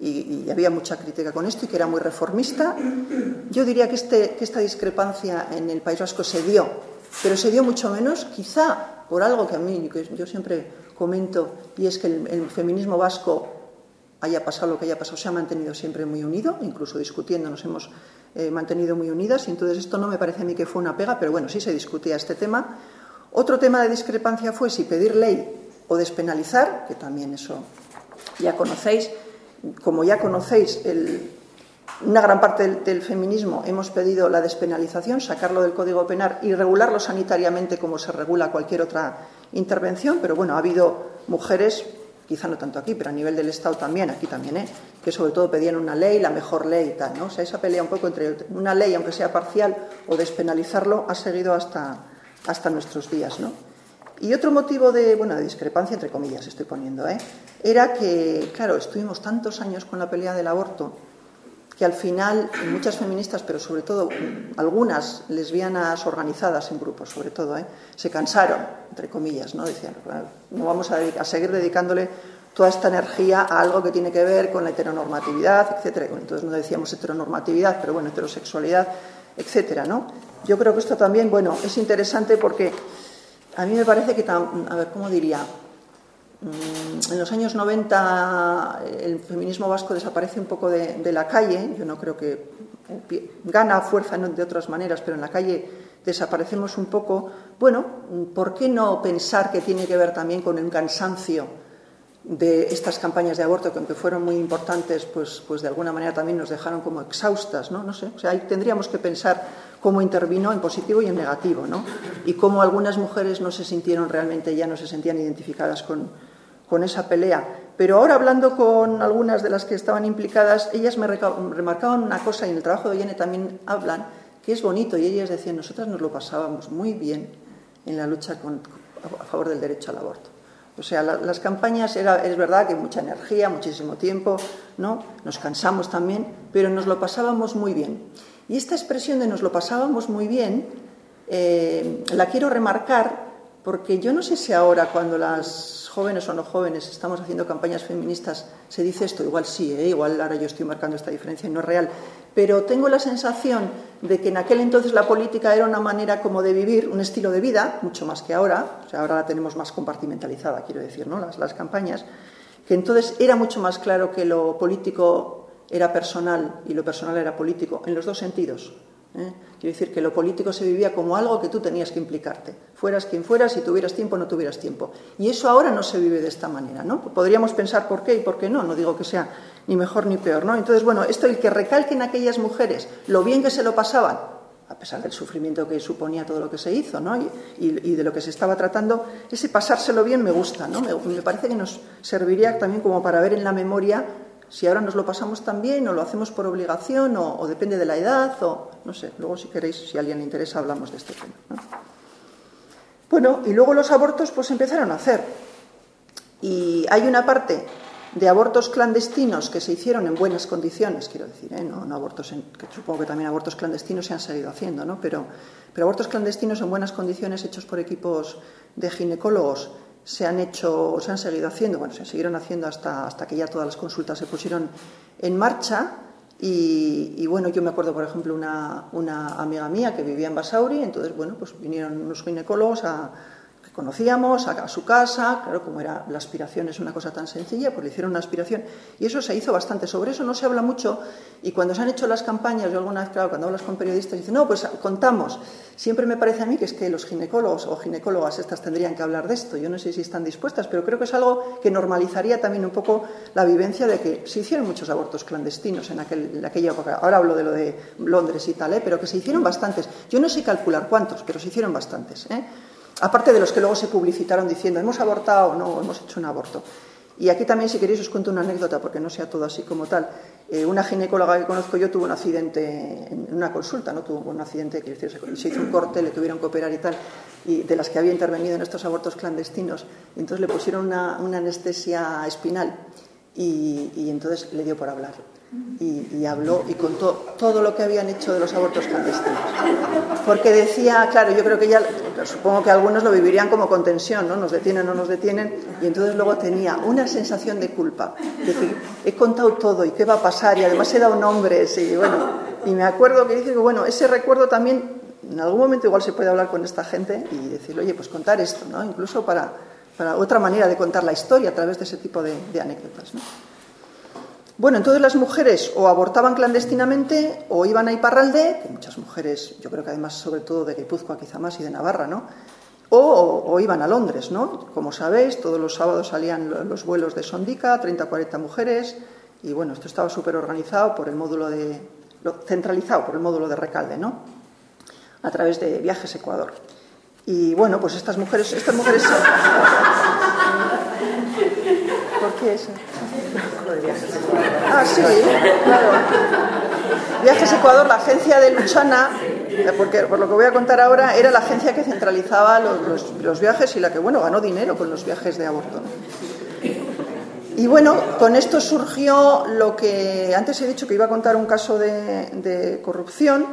Y, había mucha crítica con esto y que era muy reformista. Yo diría que, este, que esta discrepancia en el País Vasco se dio, pero se dio mucho menos, quizá por algo que a mí, que yo siempre comento, y es que el, feminismo vasco haya pasado lo que haya pasado, se ha mantenido siempre muy unido, incluso discutiendo nos hemos eh, mantenido muy unidas, y entonces esto no me parece a mí que fue una pega, pero bueno, sí se discutía este tema. Otro tema de discrepancia fue si pedir ley o despenalizar, que también eso ya conocéis, como ya conocéis, una gran parte del, feminismo hemos pedido la despenalización, sacarlo del Código Penal y regularlo sanitariamente como se regula cualquier otra intervención, pero bueno, ha habido mujeres, quizá no tanto aquí, pero a nivel del Estado también, aquí también, ¿eh? que sobre todo pedían una ley, la mejor ley y tal, ¿no? O sea, esa pelea un poco entre una ley, aunque sea parcial, o despenalizarlo, ha seguido hasta, hasta nuestros días, ¿no? Y otro motivo de, bueno, de discrepancia, entre comillas, estoy poniendo, ¿eh? era que, claro, estuvimos tantos años con la pelea del aborto que al final muchas feministas, pero sobre todo algunas lesbianas organizadas en grupos, sobre todo, ¿eh? se cansaron, entre comillas, ¿no? Decían, no vamos a, a, seguir dedicándole toda esta energía a algo que tiene que ver con la heteronormatividad, etcétera. Entonces no decíamos heteronormatividad, pero bueno, heterosexualidad, etcétera, ¿no? Yo creo que esto también, bueno, es interesante porque a mí me parece que, a ver, ¿cómo diría? Mm, en los años 90 el feminismo vasco desaparece un poco de, la calle, yo no creo que gana fuerza de otras maneras, pero en la calle desaparecemos un poco. Bueno, ¿por qué no pensar que tiene que ver también con el cansancio de estas campañas de aborto, que aunque fueron muy importantes, pues, pues de alguna manera también nos dejaron como exhaustas, ¿no? No sé, o sea, ahí tendríamos que pensar cómo intervino en positivo y en negativo, ¿no? Y cómo algunas mujeres no se sintieron realmente, ya no se sentían identificadas con, esa pelea. Pero ahora hablando con algunas de las que estaban implicadas, ellas me remarcaban una cosa, y en el trabajo de Yene también hablan, que es bonito, y ellas decían, nosotras nos lo pasábamos muy bien en la lucha a favor del derecho al aborto. O sea, las campañas era, es verdad que mucha energía, muchísimo tiempo, ¿no? Nos cansamos también, pero nos lo pasábamos muy bien. Y esta expresión de nos lo pasábamos muy bien, eh, la quiero remarcar porque yo no sé si ahora cuando las jóvenes o no jóvenes estamos haciendo campañas feministas se dice esto, igual sí, ¿eh? igual ahora yo estoy marcando esta diferencia y no es real, pero tengo la sensación de que en aquel entonces la política era una manera como de vivir, un estilo de vida, mucho más que ahora, o sea, ahora la tenemos más compartimentalizada, quiero decir, ¿no? las, las campañas, que entonces era mucho más claro que lo político era personal y lo personal era político, en los dos sentidos. ¿eh? Quiero decir que lo político se vivía como algo que tú tenías que implicarte. Fueras quien fueras, si tuvieras tiempo o no tuvieras tiempo. Y eso ahora no se vive de esta manera, ¿no? Podríamos pensar por qué y por qué no, no digo que sea ni mejor ni peor, ¿no? Entonces, bueno, esto el que recalquen aquellas mujeres lo bien que se lo pasaban, a pesar del sufrimiento que suponía todo lo que se hizo, ¿no? Y, de lo que se estaba tratando, ese pasárselo bien me gusta, ¿no? me parece que nos serviría también como para ver en la memoria si ahora nos lo pasamos también o lo hacemos por obligación o, depende de la edad o no sé, luego si queréis, si a alguien le interesa, hablamos de este tema. Bueno, y luego los abortos pues empezaron a hacer. Y hay una parte de abortos clandestinos que se hicieron en buenas condiciones, quiero decir, ¿eh? no, abortos, en, que supongo que también abortos clandestinos se han seguido haciendo, ¿no? pero, pero abortos clandestinos en buenas condiciones hechos por equipos de ginecólogos se han hecho, se han seguido haciendo, bueno, se siguieron haciendo hasta, hasta que ya todas las consultas se pusieron en marcha. Y, bueno, yo me acuerdo, por ejemplo, una, una amiga mía que vivía en Basauri, entonces, bueno, pues vinieron unos ginecólogos a, conocíamos a, su casa, claro, como era la aspiración es una cosa tan sencilla, pues le hicieron una aspiración y eso se hizo bastante. Sobre eso no se habla mucho y cuando se han hecho las campañas, yo alguna vez, claro, cuando hablas con periodistas, dicen, no, pues contamos. Siempre me parece a mí que es que los ginecólogos o ginecólogas estas tendrían que hablar de esto. Yo no sé si están dispuestas, pero creo que es algo que normalizaría también un poco la vivencia de que se hicieron muchos abortos clandestinos en, aquel, aquella época. Ahora hablo de lo de Londres y tal, ¿eh? pero que se hicieron bastantes. Yo no sé calcular cuántos, pero se hicieron bastantes. ¿eh? Aparte de los que luego se publicitaron diciendo hemos abortado o no, hemos hecho un aborto. Y aquí también, si queréis, os cuento una anécdota, porque no sea todo así como tal. Eh, una ginecóloga que conozco yo tuvo un accidente en una consulta, ¿no? Tuvo un accidente, que se hizo un corte, le tuvieron que operar y tal, y de las que había intervenido en estos abortos clandestinos. Entonces le pusieron una, anestesia espinal y entonces le dio por hablar y, habló y contó todo lo que habían hecho de los abortos clandestinos. Porque decía, claro, yo creo que ya, supongo que algunos lo vivirían como con tensión, ¿no? Nos detienen, no nos detienen, y entonces luego tenía una sensación de culpa, de que he contado todo y qué va a pasar, y además he dado nombres, y bueno, y me acuerdo que dice que, bueno, ese recuerdo también, en algún momento igual se puede hablar con esta gente y decirle, oye, pues contar esto, ¿no? Incluso para, para otra manera de contar la historia a través de ese tipo de, de anécdotas, ¿no? Bueno, entonces las mujeres o abortaban clandestinamente o iban a Iparralde, que muchas mujeres, yo creo que además sobre todo de Guipúzcoa quizá más y de Navarra, ¿no? O, iban a Londres, ¿no? Como sabéis, todos los sábados salían los vuelos de Sondica, 30 40 mujeres, y bueno, esto estaba súper organizado por el módulo de, centralizado por el módulo de Recalde, ¿no? A través de Viajes Ecuador. Y bueno, pues estas mujeres, estas mujeres. ¿Por qué eso? Ah, sí, claro. Viajes Ecuador, la agencia de Luchana, porque por lo que voy a contar ahora, era la agencia que centralizaba los, viajes y la que, bueno, ganó dinero con los viajes de aborto. Y bueno, con esto surgió lo que antes he dicho que iba a contar un caso de, corrupción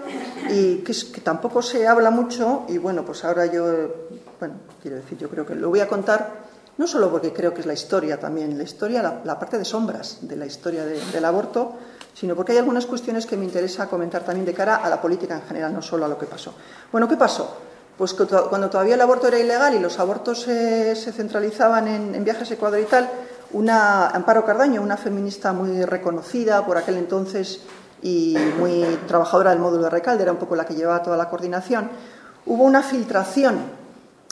y que, que, tampoco se habla mucho y bueno, pues ahora yo, bueno, quiero decir, yo creo que lo voy a contar no solo porque creo que es la historia también, la historia, la, parte de sombras de la historia del aborto, sino porque hay algunas cuestiones que me interesa comentar también de cara a la política en general, no solo a lo que pasó. Bueno, ¿qué pasó? Pues cuando todavía el aborto era ilegal y los abortos se, centralizaban en, viajes a Ecuador y tal, una Amparo Cardaño, una feminista muy reconocida por aquel entonces y muy trabajadora del módulo de Recalde, era un poco la que llevaba toda la coordinación, hubo una filtración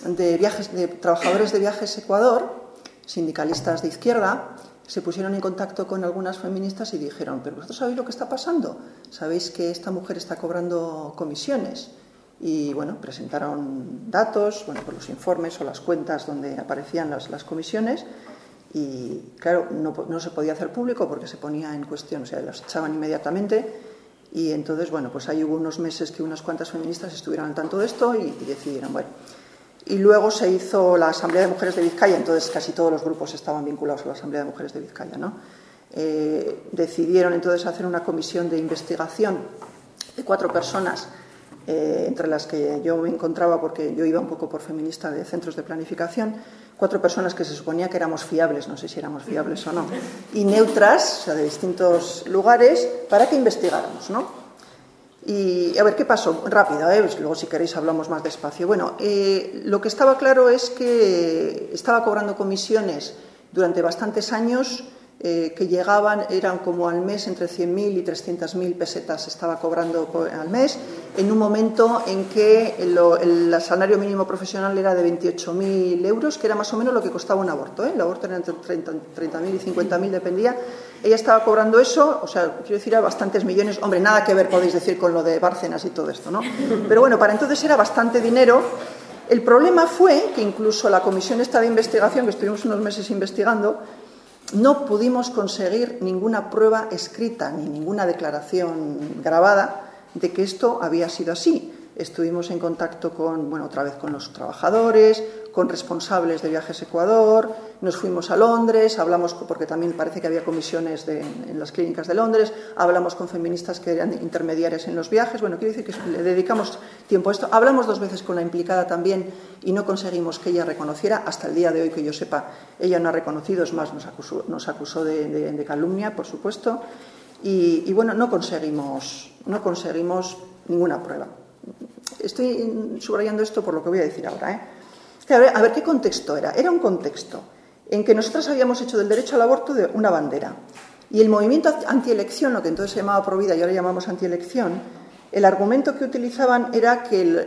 de, viajes, de trabajadores de Viajes Ecuador, sindicalistas de izquierda, se pusieron en contacto con algunas feministas y dijeron, pero vosotros sabéis lo que está pasando, sabéis que esta mujer está cobrando comisiones. Y bueno, presentaron datos, bueno, por los informes o las cuentas donde aparecían las, las comisiones. Y claro, no, no, se podía hacer público porque se ponía en cuestión, o sea, las echaban inmediatamente. Y entonces, bueno, pues ahí hubo unos meses que unas cuantas feministas estuvieron al tanto de esto y, y decidieron, bueno, y luego se hizo la Asamblea de Mujeres de Vizcaya, entonces casi todos los grupos estaban vinculados a la Asamblea de Mujeres de Vizcaya. ¿no? Eh, decidieron entonces hacer una comisión de investigación de cuatro personas, eh, entre las que yo me encontraba porque yo iba un poco por feminista de centros de planificación, cuatro personas que se suponía que éramos fiables, no sé si éramos fiables o no, y neutras, o sea, de distintos lugares, para que investigáramos. ¿no? Y a ver, ¿qué pasó? Rápido, ¿eh? Luego si queréis hablamos más despacio. Bueno, eh, lo que estaba claro es que estaba cobrando comisiones durante bastantes años eh, que llegaban, eran como al mes entre 100.000 y 300.000 pesetas estaba cobrando al mes, en un momento en que el, salario mínimo profesional era de 28.000 euros, que era más o menos lo que costaba un aborto. ¿eh? El aborto era entre 30.000 y 50.000, dependía. Ella estaba cobrando eso, o sea, quiero decir, a bastantes millones. Hombre, nada que ver, podéis decir, con lo de Bárcenas y todo esto, ¿no? Pero bueno, para entonces era bastante dinero. El problema fue que incluso la comisión esta de investigación, que estuvimos unos meses investigando, no pudimos conseguir ninguna prueba escrita ni ninguna declaración grabada de que esto había sido así. Estuvimos en contacto con, bueno, otra vez con los trabajadores, con responsables de Viajes Ecuador, nos fuimos a Londres, hablamos, porque también parece que había comisiones en las clínicas de Londres, hablamos con feministas que eran intermediarias en los viajes, bueno, quiero decir que le dedicamos tiempo a esto. Hablamos dos veces con la implicada también y no conseguimos que ella reconociera, hasta el día de hoy que yo sepa, ella no ha reconocido, es más, nos acusó, nos acusó de calumnia, por supuesto. Y, bueno, no conseguimos, no conseguimos ninguna prueba. Estoy subrayando esto por lo que voy a decir ahora. ¿eh? A, ver, qué contexto era. Era un contexto en que nosotras habíamos hecho del derecho al aborto una bandera. Y el movimiento antielección, lo que entonces se llamaba Provida y ahora llamamos antielección, el argumento que utilizaban era que,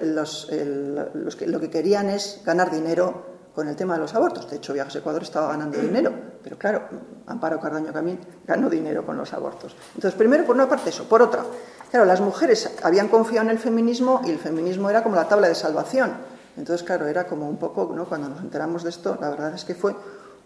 que lo que querían es ganar dinero con el tema de los abortos. De hecho, Viajes Ecuador estaba ganando dinero, pero claro, Amparo Cardaño Camín ganó dinero con los abortos. Entonces, primero, por una parte eso. Por otra, claro, las mujeres habían confiado en el feminismo y el feminismo era como la tabla de salvación. Entonces, claro, era como un poco, ¿no? cuando nos enteramos de esto, la verdad es que fue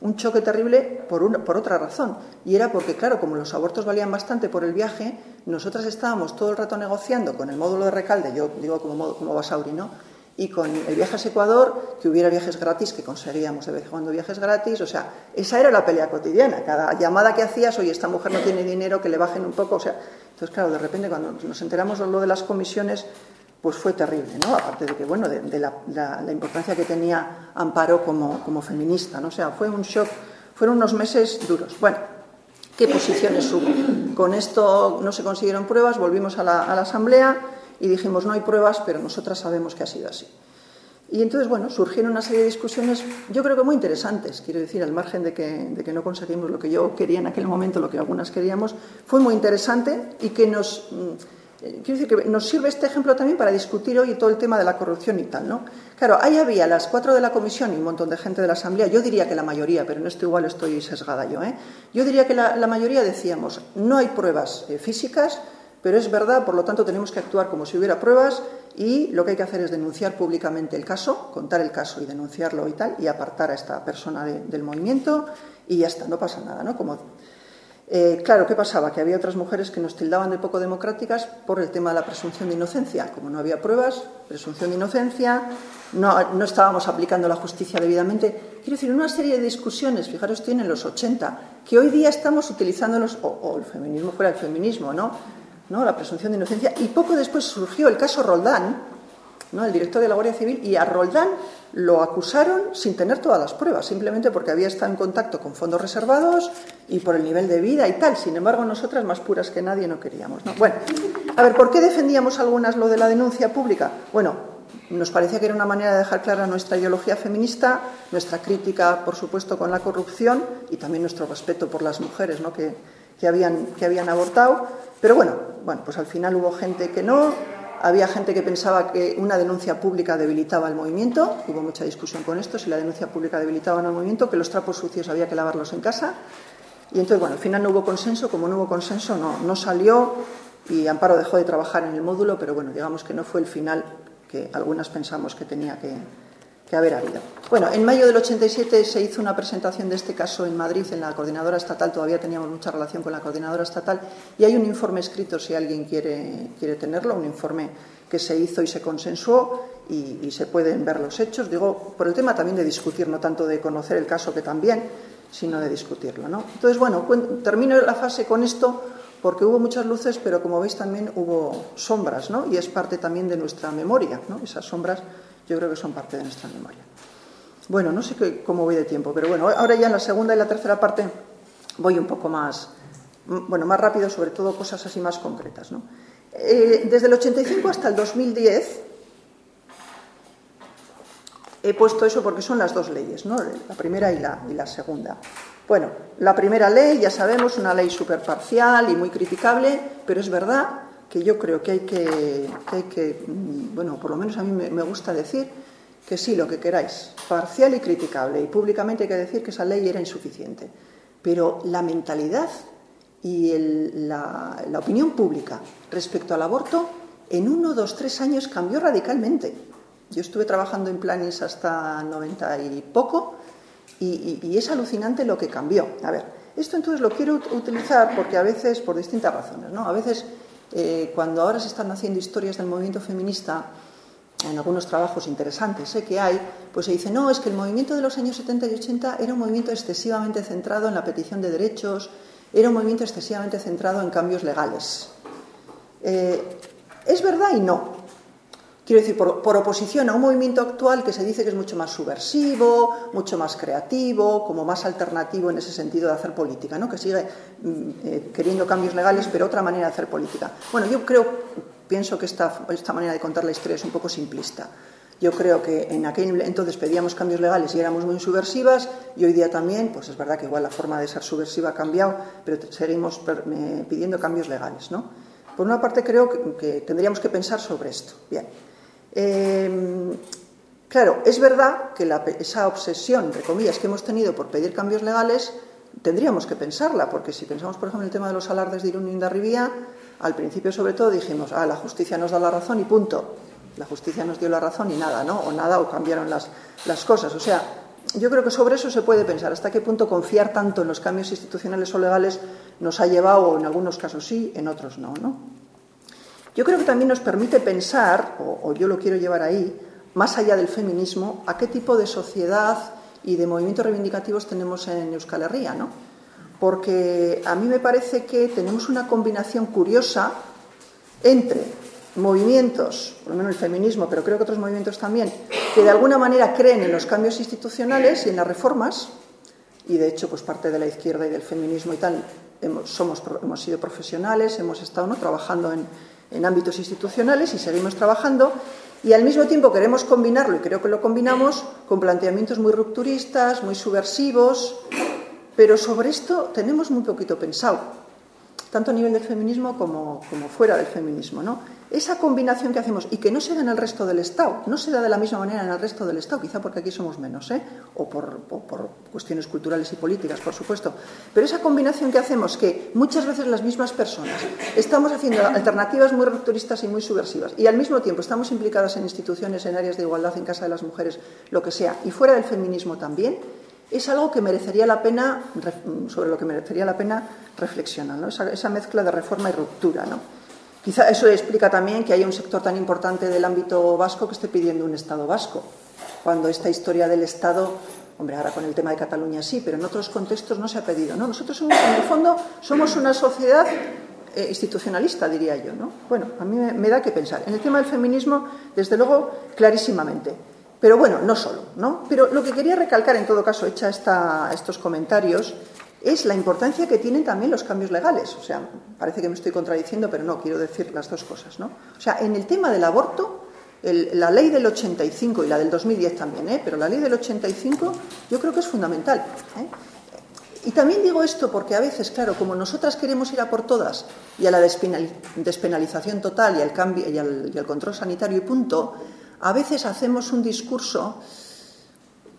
un choque terrible por, por otra razón. Y era porque, claro, como los abortos valían bastante por el viaje, nosotras estábamos todo el rato negociando con el módulo de recalde, yo digo como, como Basauri, ¿no? y con el viaje a Ecuador, que hubiera viajes gratis, que conseguíamos de vez en cuando viajes gratis. O sea, esa era la pelea cotidiana. Cada llamada que hacías, oye, esta mujer no tiene dinero, que le bajen un poco. O sea, entonces, claro, de repente cuando nos enteramos de lo de las comisiones, pues fue terrible, ¿no? Aparte de que, bueno, de, la, importancia que tenía Amparo como, como feminista, ¿no? O sea, fue un shock, fueron unos meses duros. Bueno, ¿qué posiciones hubo? Con esto no se consiguieron pruebas, volvimos a la, asamblea y dijimos, no hay pruebas, pero nosotras sabemos que ha sido así. Y entonces, bueno, surgieron una serie de discusiones, yo creo que muy interesantes, quiero decir, al margen de que, de que no conseguimos lo que yo quería en aquel momento, lo que algunas queríamos, fue muy interesante y que nos, mm, quiero decir, que nos sirve este ejemplo también para discutir hoy todo el tema de la corrupción y tal, ¿no? Claro, ahí había las cuatro de la comisión y un montón de gente de la Asamblea, yo diría que la mayoría, pero en esto igual estoy sesgada yo, ¿eh? Yo diría que la, mayoría decíamos, no hay pruebas eh, físicas, pero es verdad, por lo tanto tenemos que actuar como si hubiera pruebas y lo que hay que hacer es denunciar públicamente el caso, contar el caso y denunciarlo y tal, y apartar a esta persona del movimiento y ya está, no pasa nada, ¿no? Como, eh, claro, ¿qué pasaba? Que había otras mujeres que nos tildaban de poco democráticas por el tema de la presunción de inocencia. Como no había pruebas, presunción de inocencia, no, estábamos aplicando la justicia debidamente. Quiero decir, una serie de discusiones, fijaros, tienen los 80, que hoy día estamos utilizándolos, o, o el feminismo fuera el feminismo, ¿no? ¿no? la presunción de inocencia, y poco después surgió el caso Roldán, ¿no? el director de la Guardia Civil, y a Roldán lo acusaron sin tener todas las pruebas, simplemente porque había estado en contacto con fondos reservados y por el nivel de vida y tal. Sin embargo, nosotras, más puras que nadie, no queríamos. ¿no? Bueno, a ver, ¿por qué defendíamos algunas lo de la denuncia pública? Bueno, nos parecía que era una manera de dejar clara nuestra ideología feminista, nuestra crítica, por supuesto, con la corrupción y también nuestro respeto por las mujeres ¿no? que, que, habían, que habían abortado. Pero bueno, bueno, pues al final hubo gente que no, había gente que pensaba que una denuncia pública debilitaba el movimiento, hubo mucha discusión con esto, si la denuncia pública debilitaba el movimiento, que los trapos sucios había que lavarlos en casa. Y entonces, bueno, al final no hubo consenso, como no hubo consenso, no, no salió y Amparo dejó de trabajar en el módulo, pero bueno, digamos que no fue el final que algunas pensamos que tenía que, que haber habido. Bueno, en mayo del 87 se hizo una presentación de este caso en Madrid, en la coordinadora estatal, todavía teníamos mucha relación con la coordinadora estatal, y hay un informe escrito, si alguien quiere, quiere tenerlo, un informe que se hizo y se consensuó y, se pueden ver los hechos, digo, por el tema también de discutir, no tanto de conocer el caso que también, sino de discutirlo. Entonces, bueno, termino la fase con esto porque hubo muchas luces, pero como veis también hubo sombras, ¿no? Y es parte también de nuestra memoria, ¿no? Esas sombras yo creo que son parte de nuestra memoria. Bueno, no sé cómo voy de tiempo, pero bueno, ahora ya en la segunda y la tercera parte voy un poco más, bueno, más rápido, sobre todo cosas así más concretas. ¿no? Eh, desde el 85 hasta el 2010 he puesto eso porque son las dos leyes, ¿no? la primera y la, y la segunda. Bueno, la primera ley, ya sabemos, una ley súper parcial y muy criticable, pero es verdad que yo creo que hay que, hay que mm, bueno, por lo menos a mí me, gusta decir que sí, lo que queráis, parcial y criticable, y públicamente hay que decir que esa ley era insuficiente. Pero la mentalidad y la, la, opinión pública respecto al aborto en uno, dos, tres años cambió radicalmente. Yo estuve trabajando en planes hasta 90 y poco y, y, es alucinante lo que cambió. A ver, esto entonces lo quiero utilizar porque a veces, por distintas razones, ¿no? A veces eh, cuando ahora se están haciendo historias del movimiento feminista, en algunos trabajos interesantes ¿eh? que hay, pues se dice, no, es que el movimiento de los años 70 y 80 era un movimiento excesivamente centrado en la petición de derechos, era un movimiento excesivamente centrado en cambios legales. Eh, es verdad y no, Quiero decir, por, oposición a un movimiento actual que se dice que es mucho más subversivo, mucho más creativo, como más alternativo en ese sentido de hacer política, ¿no? que sigue mm, eh, queriendo cambios legales, pero otra manera de hacer política. Bueno, yo creo, pienso que esta, esta manera de contar la historia es un poco simplista. Yo creo que en aquel entonces pedíamos cambios legales y éramos muy subversivas y hoy día también, pues es verdad que igual la forma de ser subversiva ha cambiado, pero seguimos pidiendo cambios legales. ¿no? Por una parte creo que tendríamos que pensar sobre esto. Bien. Em, claro, es verdad que esa obsesión, entre comillas, que hemos tenido por pedir cambios legales, tendríamos que pensarla, porque si pensamos, por ejemplo, en el tema de los alardes de Irún y Indarribía, al principio, sobre todo, dijimos, ah, la justicia nos da la razón y punto. La justicia nos dio la razón y nada, ¿no? O nada, o cambiaron las, las cosas. O sea, yo creo que sobre eso se puede pensar. ¿Hasta qué punto confiar tanto en los cambios institucionales o legales nos ha llevado, en algunos casos sí, en otros no, ¿no? Yo creo que también nos permite pensar, o, yo lo quiero llevar ahí, más allá del feminismo, a qué tipo de sociedad y de movimientos reivindicativos tenemos en Euskal Herria, ¿no? Porque a mí me parece que tenemos una combinación curiosa entre movimientos, por lo menos el feminismo, pero creo que otros movimientos también, que de alguna manera creen en los cambios institucionales y en las reformas, y de hecho, pues parte de la izquierda y del feminismo y tal, hemos, somos, hemos sido profesionales, hemos estado ¿no? trabajando en, en ámbitos institucionales y seguimos trabajando. Y al mismo tiempo queremos combinarlo, y creo que lo combinamos, con planteamientos muy rupturistas, muy subversivos, pero sobre esto tenemos muy poquito pensado, tanto a nivel del feminismo como, como fuera del feminismo. ¿no? esa combinación que hacemos y que no se da en el resto del Estado, no se da de la misma manera en el resto del Estado, quizá porque aquí somos menos, ¿eh? o, por, cuestiones culturales y políticas, por supuesto, pero esa combinación que hacemos, que muchas veces las mismas personas estamos haciendo alternativas muy rupturistas y muy subversivas, y al mismo tiempo estamos implicadas en instituciones, en áreas de igualdad, en casa de las mujeres, lo que sea, y fuera del feminismo también, es algo que merecería la pena, sobre lo que merecería la pena reflexionar, ¿no? esa, mezcla de reforma y ruptura. ¿no? Quizá eso explica también que haya un sector tan importante del ámbito vasco que esté pidiendo un Estado vasco, cuando esta historia del Estado, hombre, ahora con el tema de Cataluña sí, pero en otros contextos no se ha pedido. ¿no? Nosotros somos, en el fondo somos una sociedad eh, institucionalista, diría yo. ¿no? Bueno, a mí me, da que pensar. En el tema del feminismo, desde luego, clarísimamente. Pero bueno, no solo. ¿no? Pero lo que quería recalcar, en todo caso, hecha esta, estos comentarios, es la importancia que tienen también los cambios legales. O sea, parece que me estoy contradiciendo, pero no, quiero decir las dos cosas. ¿no? O sea, en el tema del aborto, la ley del 85 y la del 2010 también, ¿eh? pero la ley del 85 yo creo que es fundamental. ¿eh? Y también digo esto porque a veces, claro, como nosotras queremos ir a por todas y a la despenalización total y al, cambio, y al, y al control sanitario y punto, a veces hacemos un discurso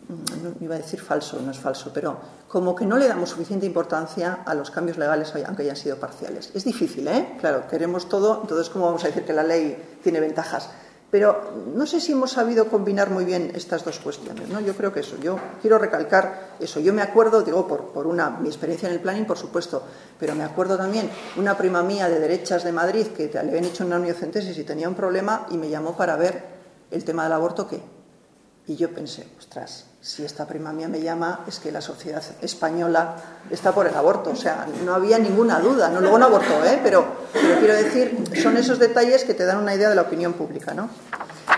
no iba a decir falso, no es falso, pero como que no le damos suficiente importancia a los cambios legales, aunque hayan sido parciales. Es difícil, ¿eh? Claro, queremos todo, entonces, ¿cómo vamos a decir que la ley tiene ventajas? Pero no sé si hemos sabido combinar muy bien estas dos cuestiones, ¿no? Yo creo que eso, yo quiero recalcar eso. Yo me acuerdo, digo, por, por una, mi experiencia en el planning, por supuesto, pero me acuerdo también una prima mía de derechas de Madrid que le habían hecho una amniocentesis y tenía un problema y me llamó para ver el tema del aborto, ¿qué? Y yo pensé, ostras, si esta prima mía me llama, es que la sociedad española está por el aborto. O sea, no había ninguna duda. No, luego no abortó, ¿eh? pero, quiero decir, son esos detalles que te dan una idea de la opinión pública. ¿no?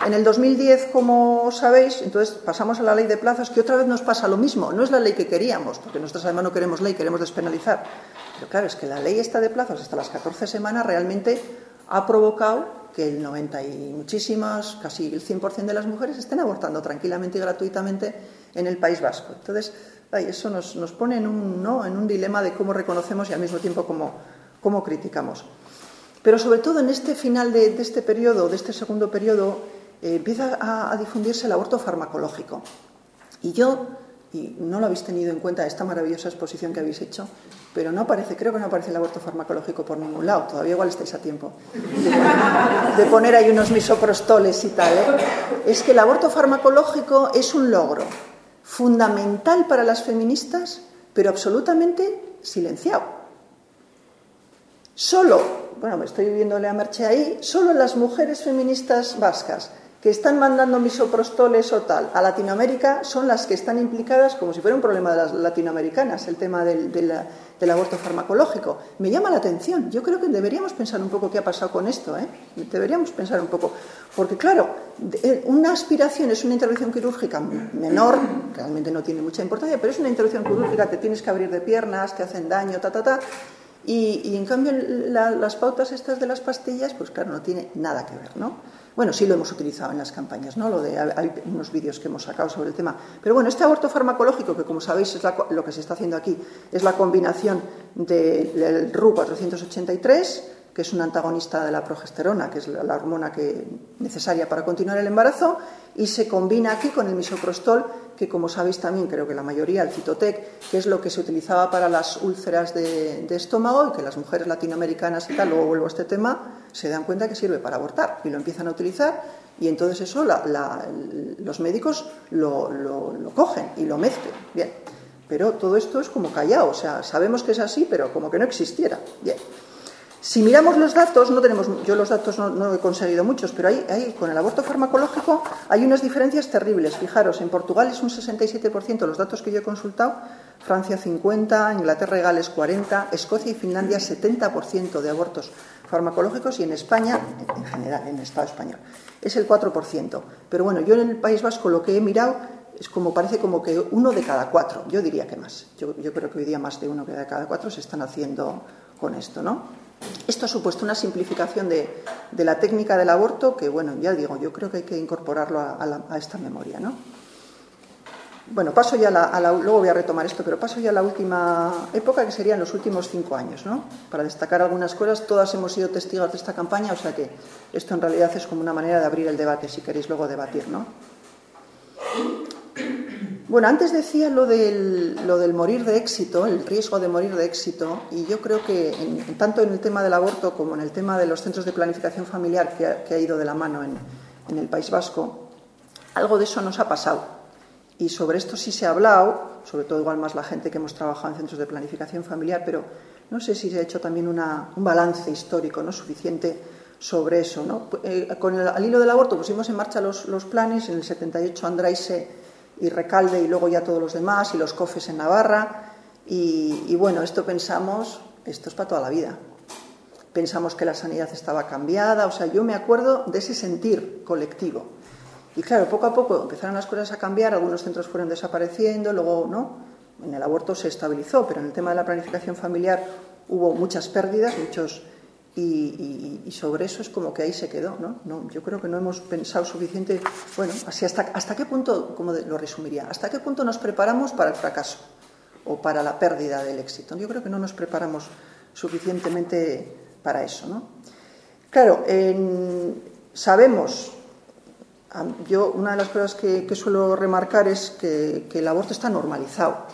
En el 2010, como sabéis, entonces pasamos a la ley de plazos, que otra vez nos pasa lo mismo. No es la ley que queríamos, porque nosotros además no queremos ley, queremos despenalizar. Pero claro, es que la ley esta de plazos hasta las 14 semanas realmente ha provocado que el 90 y muchísimas, casi el 100% de las mujeres estén abortando tranquilamente y gratuitamente en el País Vasco. Entonces, eso nos, pone en un, ¿no? en un dilema de cómo reconocemos y al mismo tiempo cómo, cómo criticamos. Pero sobre todo en este final de, este periodo, de este segundo periodo, eh, empieza a, a difundirse el aborto farmacológico. Y yo y no lo habéis tenido en cuenta esta maravillosa exposición que habéis hecho, pero no aparece, creo que no aparece el aborto farmacológico por ningún lado, todavía igual estáis a tiempo de, poner ahí unos misoprostoles y tal. ¿eh? Es que el aborto farmacológico es un logro fundamental para las feministas, pero absolutamente silenciado. Solo, bueno, me estoy viéndole a Merche ahí, solo las mujeres feministas vascas que están mandando misoprostoles o tal a Latinoamérica son las que están implicadas como si fuera un problema de las latinoamericanas, el tema del, aborto farmacológico. Me llama la atención. Yo creo que deberíamos pensar un poco qué ha pasado con esto. ¿eh? Deberíamos pensar un poco. Porque, claro, eh, una aspiración es una intervención quirúrgica menor, realmente no tiene mucha importancia, pero es una intervención quirúrgica, te tienes que abrir de piernas, te hacen daño, ta, ta, ta. Y, en cambio, las pautas estas de las pastillas, pues claro, no tiene nada que ver, ¿no? Bueno, sí lo hemos utilizado en las campañas, ¿no? Lo de, hay unos vídeos que hemos sacado sobre el tema. Pero bueno, este aborto farmacológico, que como sabéis es lo que se está haciendo aquí, es la combinación del RU 483 que es un antagonista de la progesterona, que es la, hormona que, necesaria para continuar el embarazo, y se combina aquí con el misoprostol, que como sabéis también, creo que la mayoría, el Citotec, que es lo que se utilizaba para las úlceras de, estómago y que las mujeres latinoamericanas y tal, luego vuelvo a este tema, se dan cuenta que sirve para abortar y lo empiezan a utilizar y entonces eso los médicos lo, lo cogen y lo mezclan. Bien, pero todo esto es como callado, o sea, sabemos que es así, pero como que no existiera. Bien. Si miramos los datos, no tenemos, yo los datos no, he conseguido muchos, pero ahí, con el aborto farmacológico hay unas diferencias terribles. Fijaros, en Portugal es un 67% los datos que yo he consultado, Francia 50, Inglaterra y Gales 40, Escocia y Finlandia 70% de abortos farmacológicos y en España, en general, en el Estado español, es el 4%. Pero bueno, yo en el País Vasco lo que he mirado es como parece como que uno de cada cuatro, yo diría que más. Yo creo que hoy día más de uno de cada cuatro se están haciendo con esto, ¿no? Esto ha supuesto una simplificación de, la técnica del aborto que, bueno, ya digo, yo creo que hay que incorporarlo a, esta memoria, ¿no? Bueno, paso ya a la, luego voy a retomar esto, pero paso ya a la última época, que serían los últimos cinco años, ¿no? Para destacar algunas cosas, todas hemos sido testigos de esta campaña, o sea que esto en realidad es como una manera de abrir el debate, si queréis luego debatir, ¿no? Bueno, antes decía lo del, lo del, morir de éxito, el riesgo de morir de éxito, y yo creo que tanto en el tema del aborto como en el tema de los centros de planificación familiar que ha, ido de la mano en, el País Vasco, algo de eso nos ha pasado. Y sobre esto sí se ha hablado, sobre todo igual más la gente que hemos trabajado en centros de planificación familiar, pero no sé si se ha hecho también un balance histórico no suficiente sobre eso. ¿no? Eh, con el, al hilo del aborto pusimos en marcha los, los planes, en el 78 Andraise y Recalde y luego ya todos los demás y los cofes en Navarra. Y, bueno, esto pensamos, esto es para toda la vida. Pensamos que la sanidad estaba cambiada, o sea, yo me acuerdo de ese sentir colectivo. Y claro, poco a poco empezaron las cosas a cambiar, algunos centros fueron desapareciendo, luego, ¿no? En el aborto se estabilizó, pero en el tema de la planificación familiar hubo muchas pérdidas, muchos y, sobre eso es como que ahí se quedó, ¿no? Yo creo que no hemos pensado suficiente, bueno, así hasta, hasta qué punto, como lo resumiría, hasta qué punto nos preparamos para el fracaso o para la pérdida del éxito. Yo creo que no nos preparamos suficientemente para eso, ¿no? Claro, sabemos, yo una de las cosas que, suelo remarcar es que, el aborto está normalizado.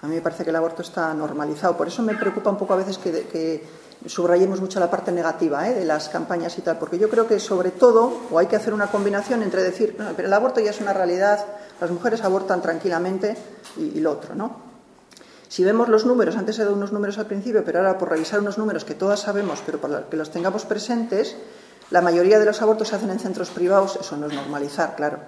A mí me parece que el aborto está normalizado. Por eso me preocupa un poco a veces que subrayemos mucho la parte negativa ¿eh? de las campañas y tal, porque yo creo que sobre todo, o hay que hacer una combinación entre decir, no, pero el aborto ya es una realidad, las mujeres abortan tranquilamente y, lo otro, ¿no? Si vemos los números, antes he dado unos números al principio, pero ahora por revisar unos números que todas sabemos, pero para que los tengamos presentes, la mayoría de los abortos se hacen en centros privados, eso no es normalizar, claro.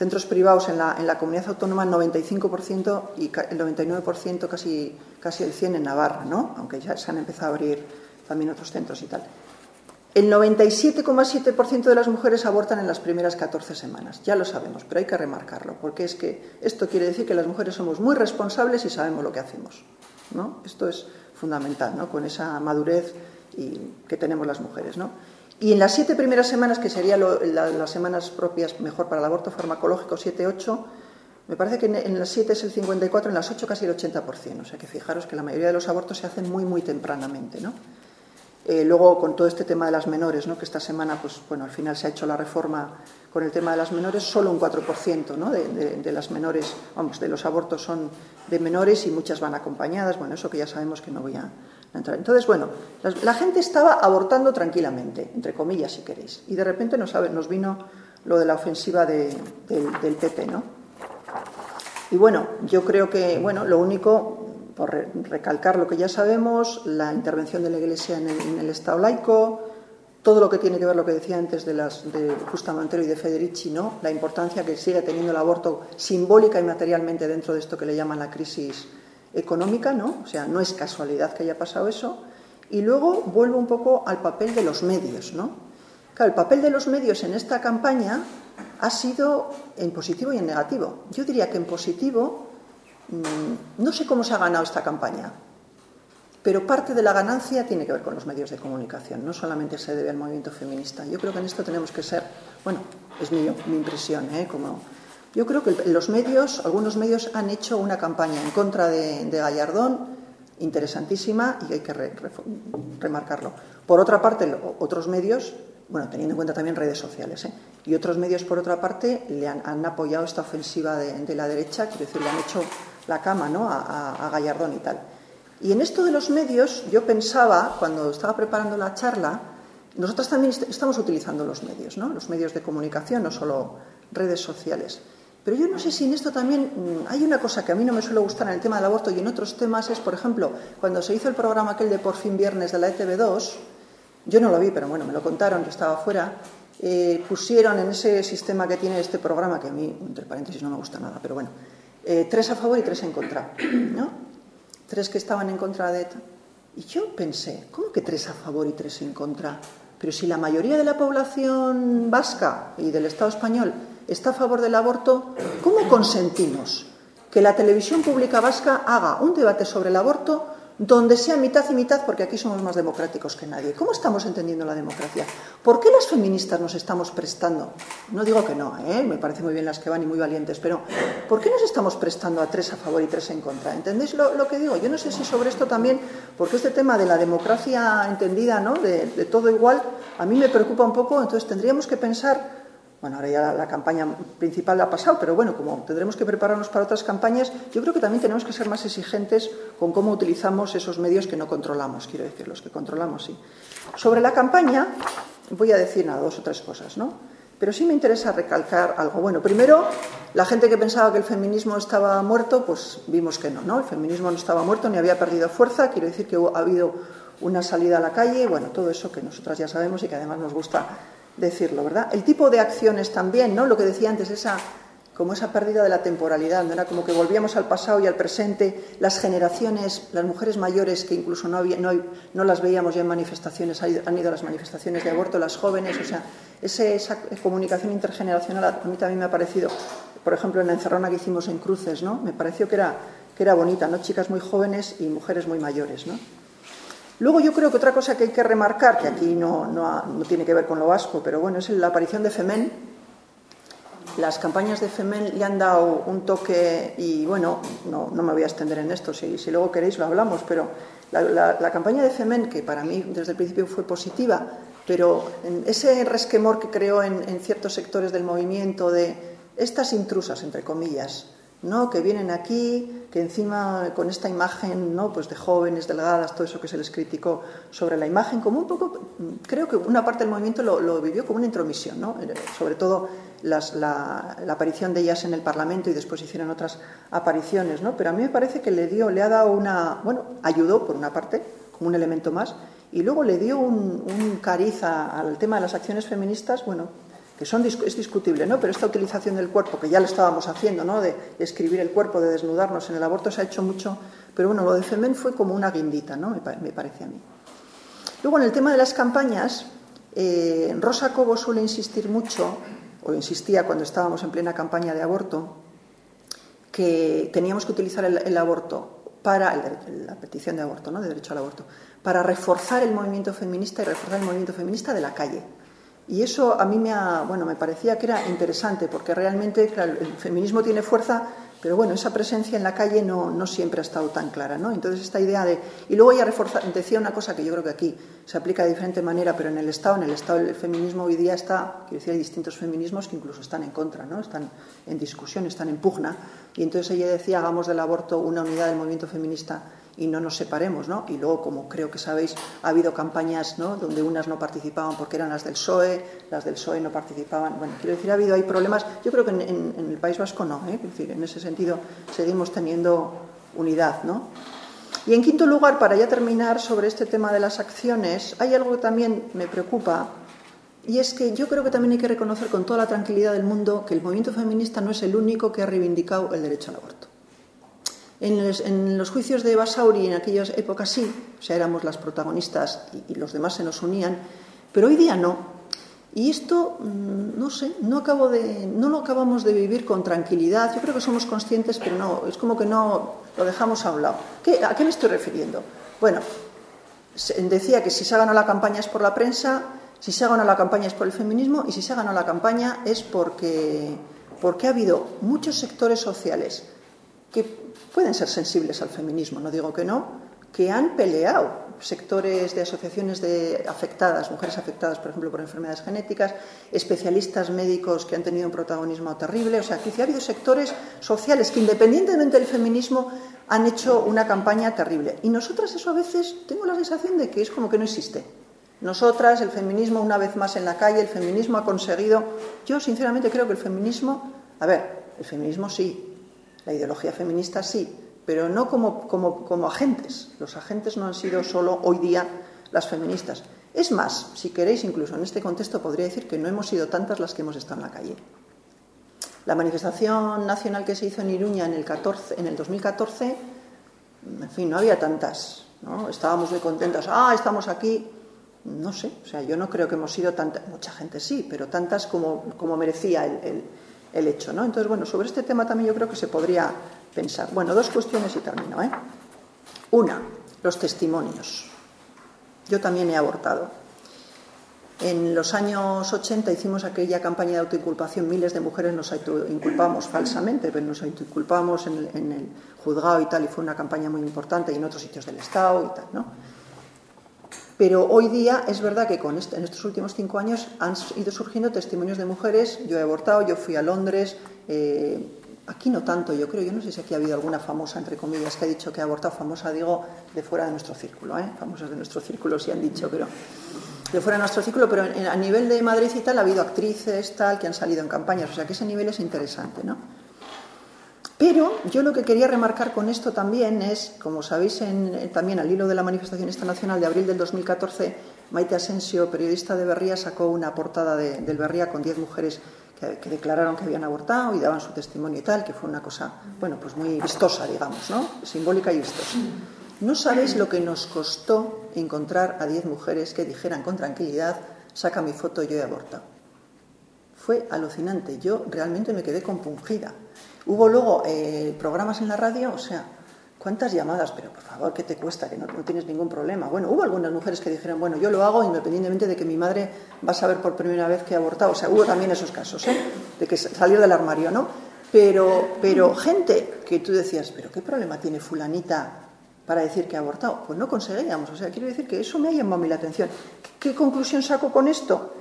Centros privados en la, en la comunidad autónoma el 95% y el 99%, casi, casi el 100% en Navarra, ¿no? aunque ya se han empezado a abrir también otros centros y tal. El 97,7% de las mujeres abortan en las primeras 14 semanas. Ya lo sabemos, pero hay que remarcarlo, porque es que esto quiere decir que las mujeres somos muy responsables y sabemos lo que hacemos. ¿no? Esto es fundamental, ¿no? con esa madurez y, que tenemos las mujeres. ¿no? Y en las siete primeras semanas, que serían las semanas propias mejor para el aborto farmacológico, 7-8, me parece que en, las 7 es el 54, en las 8 casi el 80%. O sea que fijaros que la mayoría de los abortos se hacen muy, muy tempranamente. ¿no? Eh, luego, con todo este tema de las menores, ¿no? que esta semana, pues bueno, al final se ha hecho la reforma con el tema de las menores, solo un 4% ¿no? de, las menores, vamos, de los abortos son de menores y muchas van acompañadas. Bueno, eso que ya sabemos que no voy a, entrar. Entonces, bueno, la, gente estaba abortando tranquilamente, entre comillas, si queréis. Y de repente nos, nos vino lo de la ofensiva del, del PP, ¿no? Y bueno, yo creo que, bueno, lo único por recalcar lo que ya sabemos, la intervención de la Iglesia en el, Estado laico, todo lo que tiene que ver lo que decía antes de las de Justa Montero y de Federici, ¿no? La importancia que sigue teniendo el aborto simbólica y materialmente dentro de esto que le llaman la crisis económica, ¿no? O sea, no es casualidad que haya pasado eso. Y luego vuelvo un poco al papel de los medios, ¿no? Claro, el papel de los medios en esta campaña ha sido en positivo y en negativo. Yo diría que en positivo, no sé cómo se ha ganado esta campaña, pero parte de la ganancia tiene que ver con los medios de comunicación, no solamente se debe al movimiento feminista. Yo creo que en esto tenemos que ser, bueno, es mi, mi impresión, ¿eh? Como, yo creo que los medios, algunos medios han hecho una campaña en contra de, Gallardón interesantísima y hay que remarcarlo. Por otra parte, otros medios, bueno, teniendo en cuenta también redes sociales, ¿eh? y otros medios, por otra parte, le han, apoyado esta ofensiva de, la derecha, quiero decir, le han hecho la cama ¿no? a Gallardón y tal. Y en esto de los medios, yo pensaba, cuando estaba preparando la charla, nosotros también estamos utilizando los medios, ¿no? los medios de comunicación, no solo redes sociales. Pero yo no sé si en esto también mm, hay una cosa que a mí no me suele gustar en el tema del aborto y en otros temas es, por ejemplo, cuando se hizo el programa aquel de Por fin Viernes de la ETV2, yo no lo vi, pero bueno, me lo contaron, yo estaba fuera, eh, pusieron en ese sistema que tiene este programa, que a mí, entre paréntesis, no me gusta nada, pero bueno, eh, tres a favor y tres en contra, ¿no? tres que estaban en contra de. Y yo pensé, ¿cómo que tres a favor y tres en contra? Pero si la mayoría de la población vasca y del Estado español está a favor del aborto, ¿cómo consentimos que la televisión pública vasca haga un debate sobre el aborto donde sea mitad y mitad, porque aquí somos más democráticos que nadie. ¿Cómo estamos entendiendo la democracia? ¿Por qué las feministas nos estamos prestando? No digo que no, ¿eh? me parece muy bien las que van y muy valientes, pero ¿por qué nos estamos prestando a tres a favor y tres en contra? ¿Entendéis lo, que digo? Yo no sé si sobre esto también, porque este tema de la democracia entendida, ¿no? de todo igual, a mí me preocupa un poco, entonces tendríamos que pensar bueno, ahora ya la, campaña principal ha pasado, pero bueno, como tendremos que prepararnos para otras campañas, yo creo que también tenemos que ser más exigentes con cómo utilizamos esos medios que no controlamos, quiero decir, los que controlamos, sí. Sobre la campaña, voy a decir nada, dos o tres cosas, ¿no? Pero sí me interesa recalcar algo. Bueno, primero, la gente que pensaba que el feminismo estaba muerto, pues vimos que no, ¿no? El feminismo no estaba muerto ni había perdido fuerza, quiero decir que ha habido una salida a la calle, bueno, todo eso que nosotras ya sabemos y que además nos gusta decirlo, ¿verdad? El tipo de acciones también, ¿no? Lo que decía antes, esa como esa pérdida de la temporalidad, ¿no? como que volvíamos al pasado y al presente, las generaciones, las mujeres mayores que incluso no, no, las veíamos ya en manifestaciones, han ido a las manifestaciones de aborto, las jóvenes, o sea, esa comunicación intergeneracional a mí también me ha parecido, por ejemplo, en la encerrona que hicimos en Cruces, ¿no? Me pareció que era, que era bonita, ¿no? Chicas muy jóvenes y mujeres muy mayores, ¿no? Luego yo creo que otra cosa que hay que remarcar, que aquí no, tiene que ver con lo vasco, pero bueno, es la aparición de FEMEN. Las campañas de FEMEN le han dado un toque y bueno, no, me voy a extender en esto, si, si luego queréis lo hablamos, pero la, campaña de FEMEN, que para mí desde el principio fue positiva, pero ese resquemor que creó en ciertos sectores del movimiento de estas intrusas, entre comillas, ¿no? que vienen aquí, que encima con esta imagen ¿no? pues de jóvenes, delgadas, todo eso que se les criticó sobre la imagen, como un poco, creo que una parte del movimiento lo, vivió como una intromisión, ¿no? Eh, sobre todo la, aparición de ellas en el Parlamento y después hicieron otras apariciones, ¿no? pero a mí me parece que le dio, le ha dado una, bueno, ayudó por una parte, como un elemento más, y luego le dio un, un cariz al tema de las acciones feministas, bueno, que son, es discutible, ¿no? Pero esta utilización del cuerpo, que ya lo estábamos haciendo, ¿no? De escribir el cuerpo, de desnudarnos en el aborto, se ha hecho mucho, pero bueno, lo de Femen fue como una guindita, ¿no? Me, parece a mí. Luego, en el tema de las campañas, eh, Rosa Cobo suele insistir mucho, o insistía cuando estábamos en plena campaña de aborto, que teníamos que utilizar el, aborto para la petición de aborto, ¿no? de derecho al aborto, para reforzar el movimiento feminista y reforzar el movimiento feminista de la calle. Y eso a mí me, bueno, me parecía que era interesante, porque realmente el feminismo tiene fuerza, pero bueno, esa presencia en la calle no, no, siempre ha estado tan clara. ¿no? Entonces, esta idea de. Y luego ella reforza, decía una cosa que yo creo que aquí se aplica de diferente manera, pero en el Estado, en el Estado el feminismo hoy día está, quiero decir, hay distintos feminismos que incluso están en contra, ¿no? están en discusión, están en pugna. Y entonces ella decía, hagamos del aborto una unidad del movimiento feminista y no nos separemos, ¿no? Y luego, como creo que sabéis, ha habido campañas, ¿no? Donde unas no participaban porque eran las del PSOE, las del PSOE no participaban. Bueno, quiero decir, ha habido ahí problemas. Yo creo que en, el País Vasco no, ¿eh? decir, en ese sentido seguimos teniendo unidad, ¿no? Y en quinto lugar, para ya terminar sobre este tema de las acciones, hay algo que también me preocupa y es que yo creo que también hay que reconocer con toda la tranquilidad del mundo que el movimiento feminista no es el único que ha reivindicado el derecho al aborto. En los, juicios de Basauri en aquellas épocas sí, o sea, éramos las protagonistas y, los demás se nos unían, pero hoy día no. Y esto, mm, no sé, no, acabo de, no lo acabamos de vivir con tranquilidad. Yo creo que somos conscientes, pero no, es como que no lo dejamos a un lado. ¿A qué me estoy refiriendo? Bueno, decía que si se ha ganado la campaña es por la prensa, si se ha ganado la campaña es por el feminismo y si se ha ganado la campaña es porque, porque ha habido muchos sectores sociales que pueden ser sensibles al feminismo, no digo que no, que han peleado sectores de asociaciones de afectadas, mujeres afectadas, por ejemplo, por enfermedades genéticas, especialistas médicos que han tenido un protagonismo terrible. O sea, que ha habido sectores sociales que, independientemente del feminismo, han hecho una campaña terrible. Y nosotras eso a veces tengo la sensación de que es como que no existe. Nosotras, el feminismo, una vez más en la calle, el feminismo ha conseguido. Yo, sinceramente, creo que el feminismo. A ver, el feminismo sí, la ideología feminista sí, pero no como, como, agentes. Los agentes no han sido solo hoy día las feministas. Es más, si queréis, incluso en este contexto podría decir que no hemos sido tantas las que hemos estado en la calle. La manifestación nacional que se hizo en Iruña en el, 14, en el 2014, en fin, no había tantas. ¿no? Estábamos muy contentas, ah, estamos aquí. No sé, o sea, yo no creo que hemos sido tantas, mucha gente sí, pero tantas como, como merecía el hecho. ¿no? Entonces, bueno, sobre este tema también yo creo que se podría pensar. Bueno, dos cuestiones y termino. ¿eh? Una, los testimonios. Yo también he abortado. En los años 80 hicimos aquella campaña de autoinculpación, miles de mujeres nos autoinculpamos falsamente, pero nos autoinculpamos en el, en el juzgado y tal, y fue una campaña muy importante y en otros sitios del Estado y tal, ¿no? Pero hoy día es verdad que este, en estos últimos cinco años han ido surgiendo testimonios de mujeres. Yo he abortado, yo fui a Londres. Eh, aquí no tanto, yo creo. Yo no sé si aquí ha habido alguna famosa, entre comillas, que ha dicho que ha abortado. Famosa, digo, de fuera de nuestro círculo. ¿eh? Famosas de nuestro círculo sí han dicho, pero de fuera de nuestro círculo. Pero a nivel de Madrid y tal ha habido actrices tal que han salido en campañas. O sea que ese nivel es interesante, ¿no? Pero yo lo que quería remarcar con esto también es, como sabéis en, también al hilo de la manifestación internacional de abril del 2014, Maite Asensio, periodista de Berría, sacó una portada del Berría con 10 mujeres que, declararon que habían abortado y daban su testimonio y tal, que fue una cosa, bueno, pues muy vistosa, digamos, ¿no? Simbólica y vistosa. No sabéis lo que nos costó encontrar a 10 mujeres que dijeran con tranquilidad, saca mi foto, yo he abortado. Fue alucinante. Yo realmente me quedé compungida. Hubo luego eh, programas en la radio, o sea, ¿cuántas llamadas? Pero por favor, ¿qué te cuesta? Que no, tienes ningún problema. Bueno, hubo algunas mujeres que dijeron, bueno, yo lo hago independientemente de que mi madre va a saber por primera vez que ha abortado. O sea, hubo también esos casos, ¿eh? De que salió del armario, ¿no? Pero, pero gente que tú decías, ¿pero qué problema tiene fulanita para decir que ha abortado? Pues no conseguíamos. O sea, quiero decir que eso me ha llamado a mí la atención. ¿Qué conclusión saco con esto?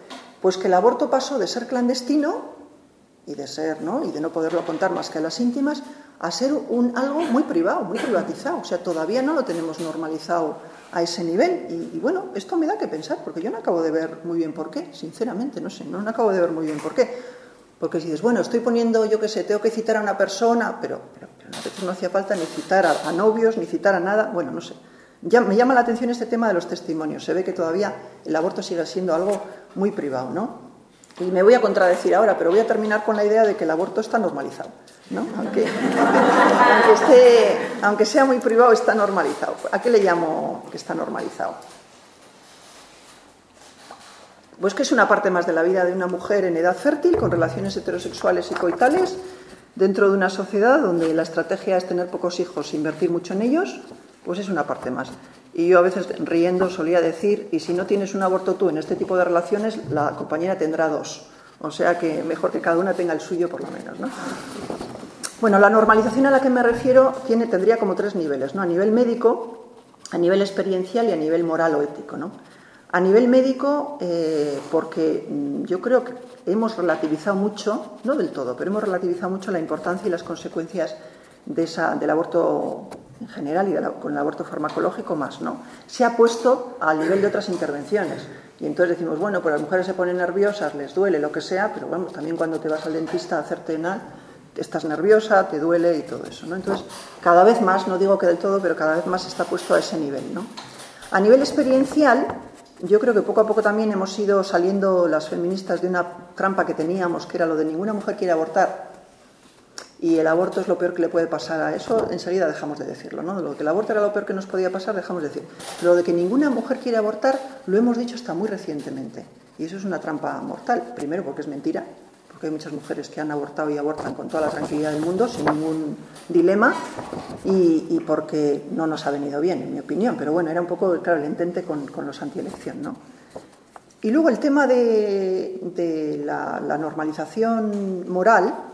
Pues que el aborto pasó de ser clandestino y de ser, ¿no? Y de no poderlo contar más que a las íntimas, a ser un, algo muy privado, muy privatizado. O sea, todavía no lo tenemos normalizado a ese nivel. Y, bueno, esto me da que pensar, porque yo no acabo de ver muy bien por qué, sinceramente, no sé, no, acabo de ver muy bien por qué. Porque si dices, bueno, estoy poniendo, yo qué sé, tengo que citar a una persona, pero, pero, a veces no hacía falta ni citar a, novios, ni citar a nada, bueno, no sé. Ya, me llama la atención este tema de los testimonios. Se ve que todavía el aborto sigue siendo algo muy privado, ¿no? Y me voy a contradecir ahora, pero voy a terminar con la idea de que el aborto está normalizado. ¿no? Aunque, aunque, sea muy privado, está normalizado. ¿A qué le llamo que está normalizado? Pues que es una parte más de la vida de una mujer en edad fértil, con relaciones heterosexuales y coitales, dentro de una sociedad donde la estrategia es tener pocos hijos e invertir mucho en ellos, pues es una parte más. Y yo a veces riendo solía decir, y si no tienes un aborto tú en este tipo de relaciones, la compañera tendrá dos. O sea que mejor que cada una tenga el suyo por lo menos. ¿no? Bueno, la normalización a la que me refiero tiene, tendría como tres niveles, ¿no? A nivel médico, a nivel experiencial y a nivel moral o ético, ¿no? A nivel médico, eh, porque mm, yo creo que hemos relativizado mucho, no del todo, pero hemos relativizado mucho la importancia y las consecuencias de esa, del aborto en general y con el aborto farmacológico más, ¿no? Se ha puesto al nivel de otras intervenciones. Y entonces decimos, bueno, pues las mujeres se ponen nerviosas, les duele, lo que sea, pero bueno, también cuando te vas al dentista a hacerte una, estás nerviosa, te duele y todo eso. ¿no? Entonces, cada vez más, no digo que del todo, pero cada vez más está puesto a ese nivel. ¿no? A nivel experiencial, yo creo que poco a poco también hemos ido saliendo las feministas de una trampa que teníamos, que era lo de ninguna mujer quiere abortar y el aborto es lo peor que le puede pasar a eso, enseguida dejamos de decirlo. ¿no? Lo que el aborto era lo peor que nos podía pasar, dejamos de decir. Lo de que ninguna mujer quiere abortar, lo hemos dicho hasta muy recientemente. Y eso es una trampa mortal. Primero porque es mentira, porque hay muchas mujeres que han abortado y abortan con toda la tranquilidad del mundo, sin ningún dilema, y, porque no nos ha venido bien, en mi opinión. Pero bueno, era un poco, claro, el intente con, los antielección, ¿no? Y luego el tema de, la normalización moral,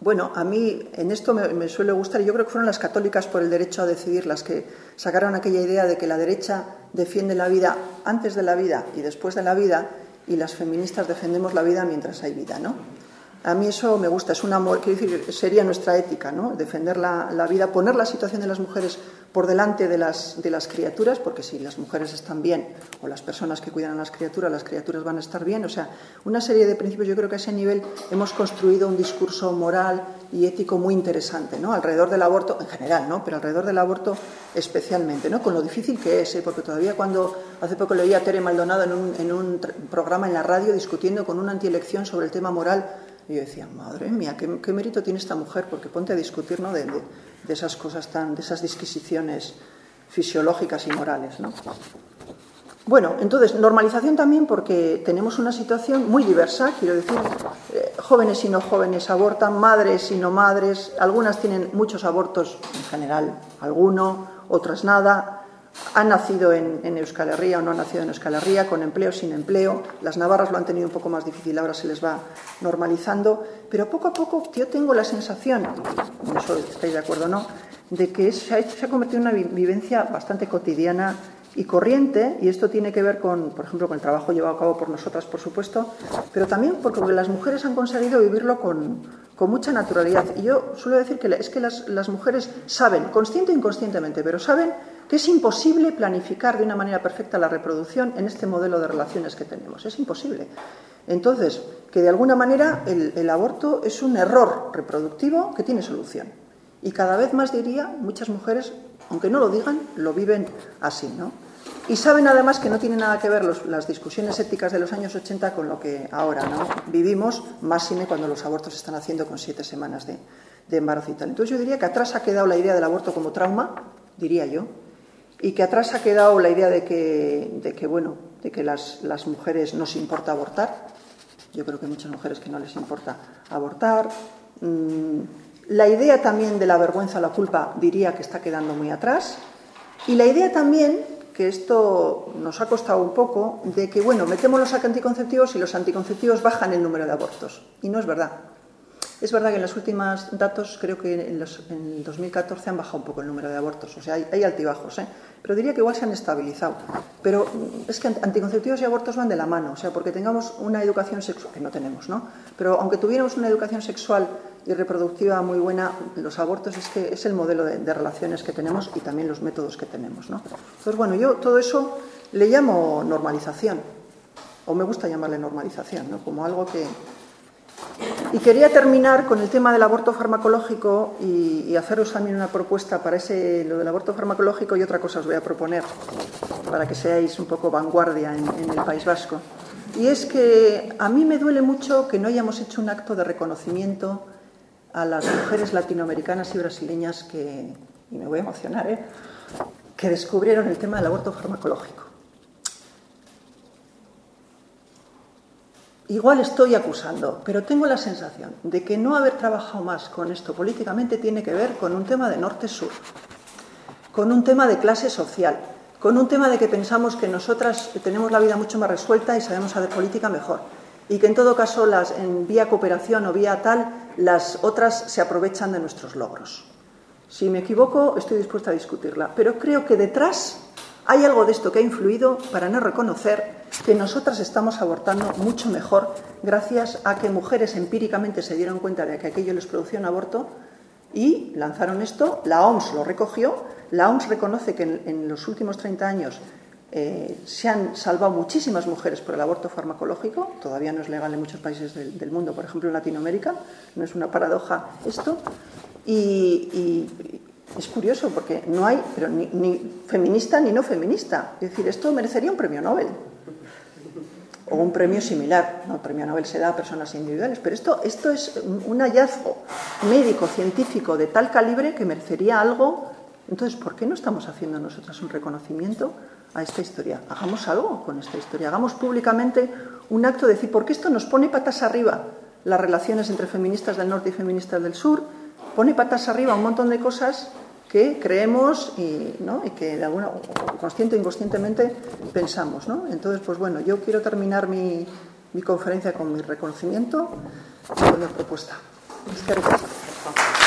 bueno, a mí en esto me, suele gustar, y yo creo que fueron las católicas por el derecho a decidir las que sacaron aquella idea de que la derecha defiende la vida antes de la vida y después de la vida, y las feministas defendemos la vida mientras hay vida, ¿no? A mí eso me gusta, es un amor, quiero decir, sería nuestra ética, ¿no? Defender la, vida, poner la situación de las mujeres por delante de las, de las criaturas, porque si las mujeres están bien, o las personas que cuidan a las criaturas, las criaturas van a estar bien. O sea, una serie de principios, yo creo que a ese nivel hemos construido un discurso moral y ético muy interesante, ¿no? Alrededor del aborto, en general, ¿no? Pero alrededor del aborto especialmente, ¿no? Con lo difícil que es, ¿eh? porque todavía cuando hace poco leía a Tere Maldonado en un, programa en la radio discutiendo con una antielección sobre el tema moral, y yo decía, madre mía, ¿qué, mérito tiene esta mujer? Porque ponte a discutir ¿no? de, esas cosas tan, de esas disquisiciones fisiológicas y morales. ¿no? Bueno, entonces, normalización también porque tenemos una situación muy diversa, quiero decir, eh, jóvenes y no jóvenes abortan, madres y no madres, algunas tienen muchos abortos en general, alguno, otras nada, han nacido en, Euskal Herria o no han nacido en Euskal Herria, con empleo, sin empleo. Las navarras lo han tenido un poco más difícil, ahora se les va normalizando. Pero poco a poco yo tengo la sensación, no sé si estáis de acuerdo o no, de que se ha, se ha convertido en una vivencia bastante cotidiana y corriente, y esto tiene que ver con, por ejemplo, con el trabajo llevado a cabo por nosotras, por supuesto, pero también porque las mujeres han conseguido vivirlo con, con mucha naturalidad. Y yo suelo decir que es que las, las mujeres saben, consciente e inconscientemente, pero saben que es imposible planificar de una manera perfecta la reproducción en este modelo de relaciones que tenemos. Es imposible. Entonces, que de alguna manera el, aborto es un error reproductivo que tiene solución. Y cada vez más diría, muchas mujeres, aunque no lo digan, lo viven así, ¿no? Y saben además que no tiene nada que ver las discusiones éticas de los años 80 con lo que ahora ¿no? vivimos, más sine cuando los abortos se están haciendo con siete semanas de, de embarazo y tal. Entonces yo diría que atrás ha quedado la idea del aborto como trauma, diría yo, y que atrás ha quedado la idea de que, de que bueno, de que las, las, mujeres nos importa abortar. Yo creo que hay muchas mujeres que no les importa abortar. Mm, la idea también de la vergüenza, la culpa, diría que está quedando muy atrás. Y la idea también, que esto nos ha costado un poco, de que, bueno, metemos los anticonceptivos y los anticonceptivos bajan el número de abortos. Y no es verdad. Es verdad que en los últimos datos, creo que en, el 2014 han bajado un poco el número de abortos, o sea, hay, altibajos, ¿eh? pero diría que igual se han estabilizado. Pero mm, es que anticonceptivos y abortos van de la mano, o sea, porque tengamos una educación sexual, que no tenemos, ¿no? Pero aunque tuviéramos una educación sexual y reproductiva muy buena, los abortos es que es el modelo de, de relaciones que tenemos y también los métodos que tenemos, ¿no? Entonces, bueno, yo todo eso le llamo normalización, o me gusta llamarle normalización, ¿no? Como algo que, y quería terminar con el tema del aborto farmacológico y, haceros también una propuesta para ese, lo del aborto farmacológico y otra cosa os voy a proponer para que seáis un poco vanguardia en, el País Vasco. Y es que a mí me duele mucho que no hayamos hecho un acto de reconocimiento a las mujeres latinoamericanas y brasileñas que, y me voy a emocionar, ¿eh? que descubrieron el tema del aborto farmacológico. Igual estoy acusando, pero tengo la sensación de que no haber trabajado más con esto políticamente tiene que ver con un tema de norte-sur, con un tema de clase social, con un tema de que pensamos que nosotras tenemos la vida mucho más resuelta y sabemos hacer política mejor. Y que en todo caso, las, en vía cooperación o vía tal, las otras se aprovechan de nuestros logros. Si me equivoco, estoy dispuesta a discutirla. Pero creo que detrás hay algo de esto que ha influido para no reconocer que nosotras estamos abortando mucho mejor gracias a que mujeres empíricamente se dieron cuenta de que aquello les producía un aborto y lanzaron esto, la OMS lo recogió, la OMS reconoce que en, los últimos 30 años Eh, se han salvado muchísimas mujeres por el aborto farmacológico, todavía no es legal en muchos países del, mundo, por ejemplo en Latinoamérica, no es una paradoja esto. Y, es curioso porque no hay, pero ni, ni, feminista ni no feminista. Es decir, esto merecería un premio Nobel o un premio similar. No, el premio Nobel se da a personas individuales, pero esto, esto es un hallazgo médico, científico de tal calibre que merecería algo. Entonces, ¿por qué no estamos haciendo nosotras un reconocimiento a esta historia. Hagamos algo con esta historia. Hagamos públicamente un acto de decir, porque esto nos pone patas arriba las relaciones entre feministas del norte y feministas del sur, pone patas arriba un montón de cosas que creemos y, ¿no? y que de alguna consciente o inconscientemente pensamos. ¿no? Entonces, pues bueno, yo quiero terminar mi, mi conferencia con mi reconocimiento y con la propuesta. Es que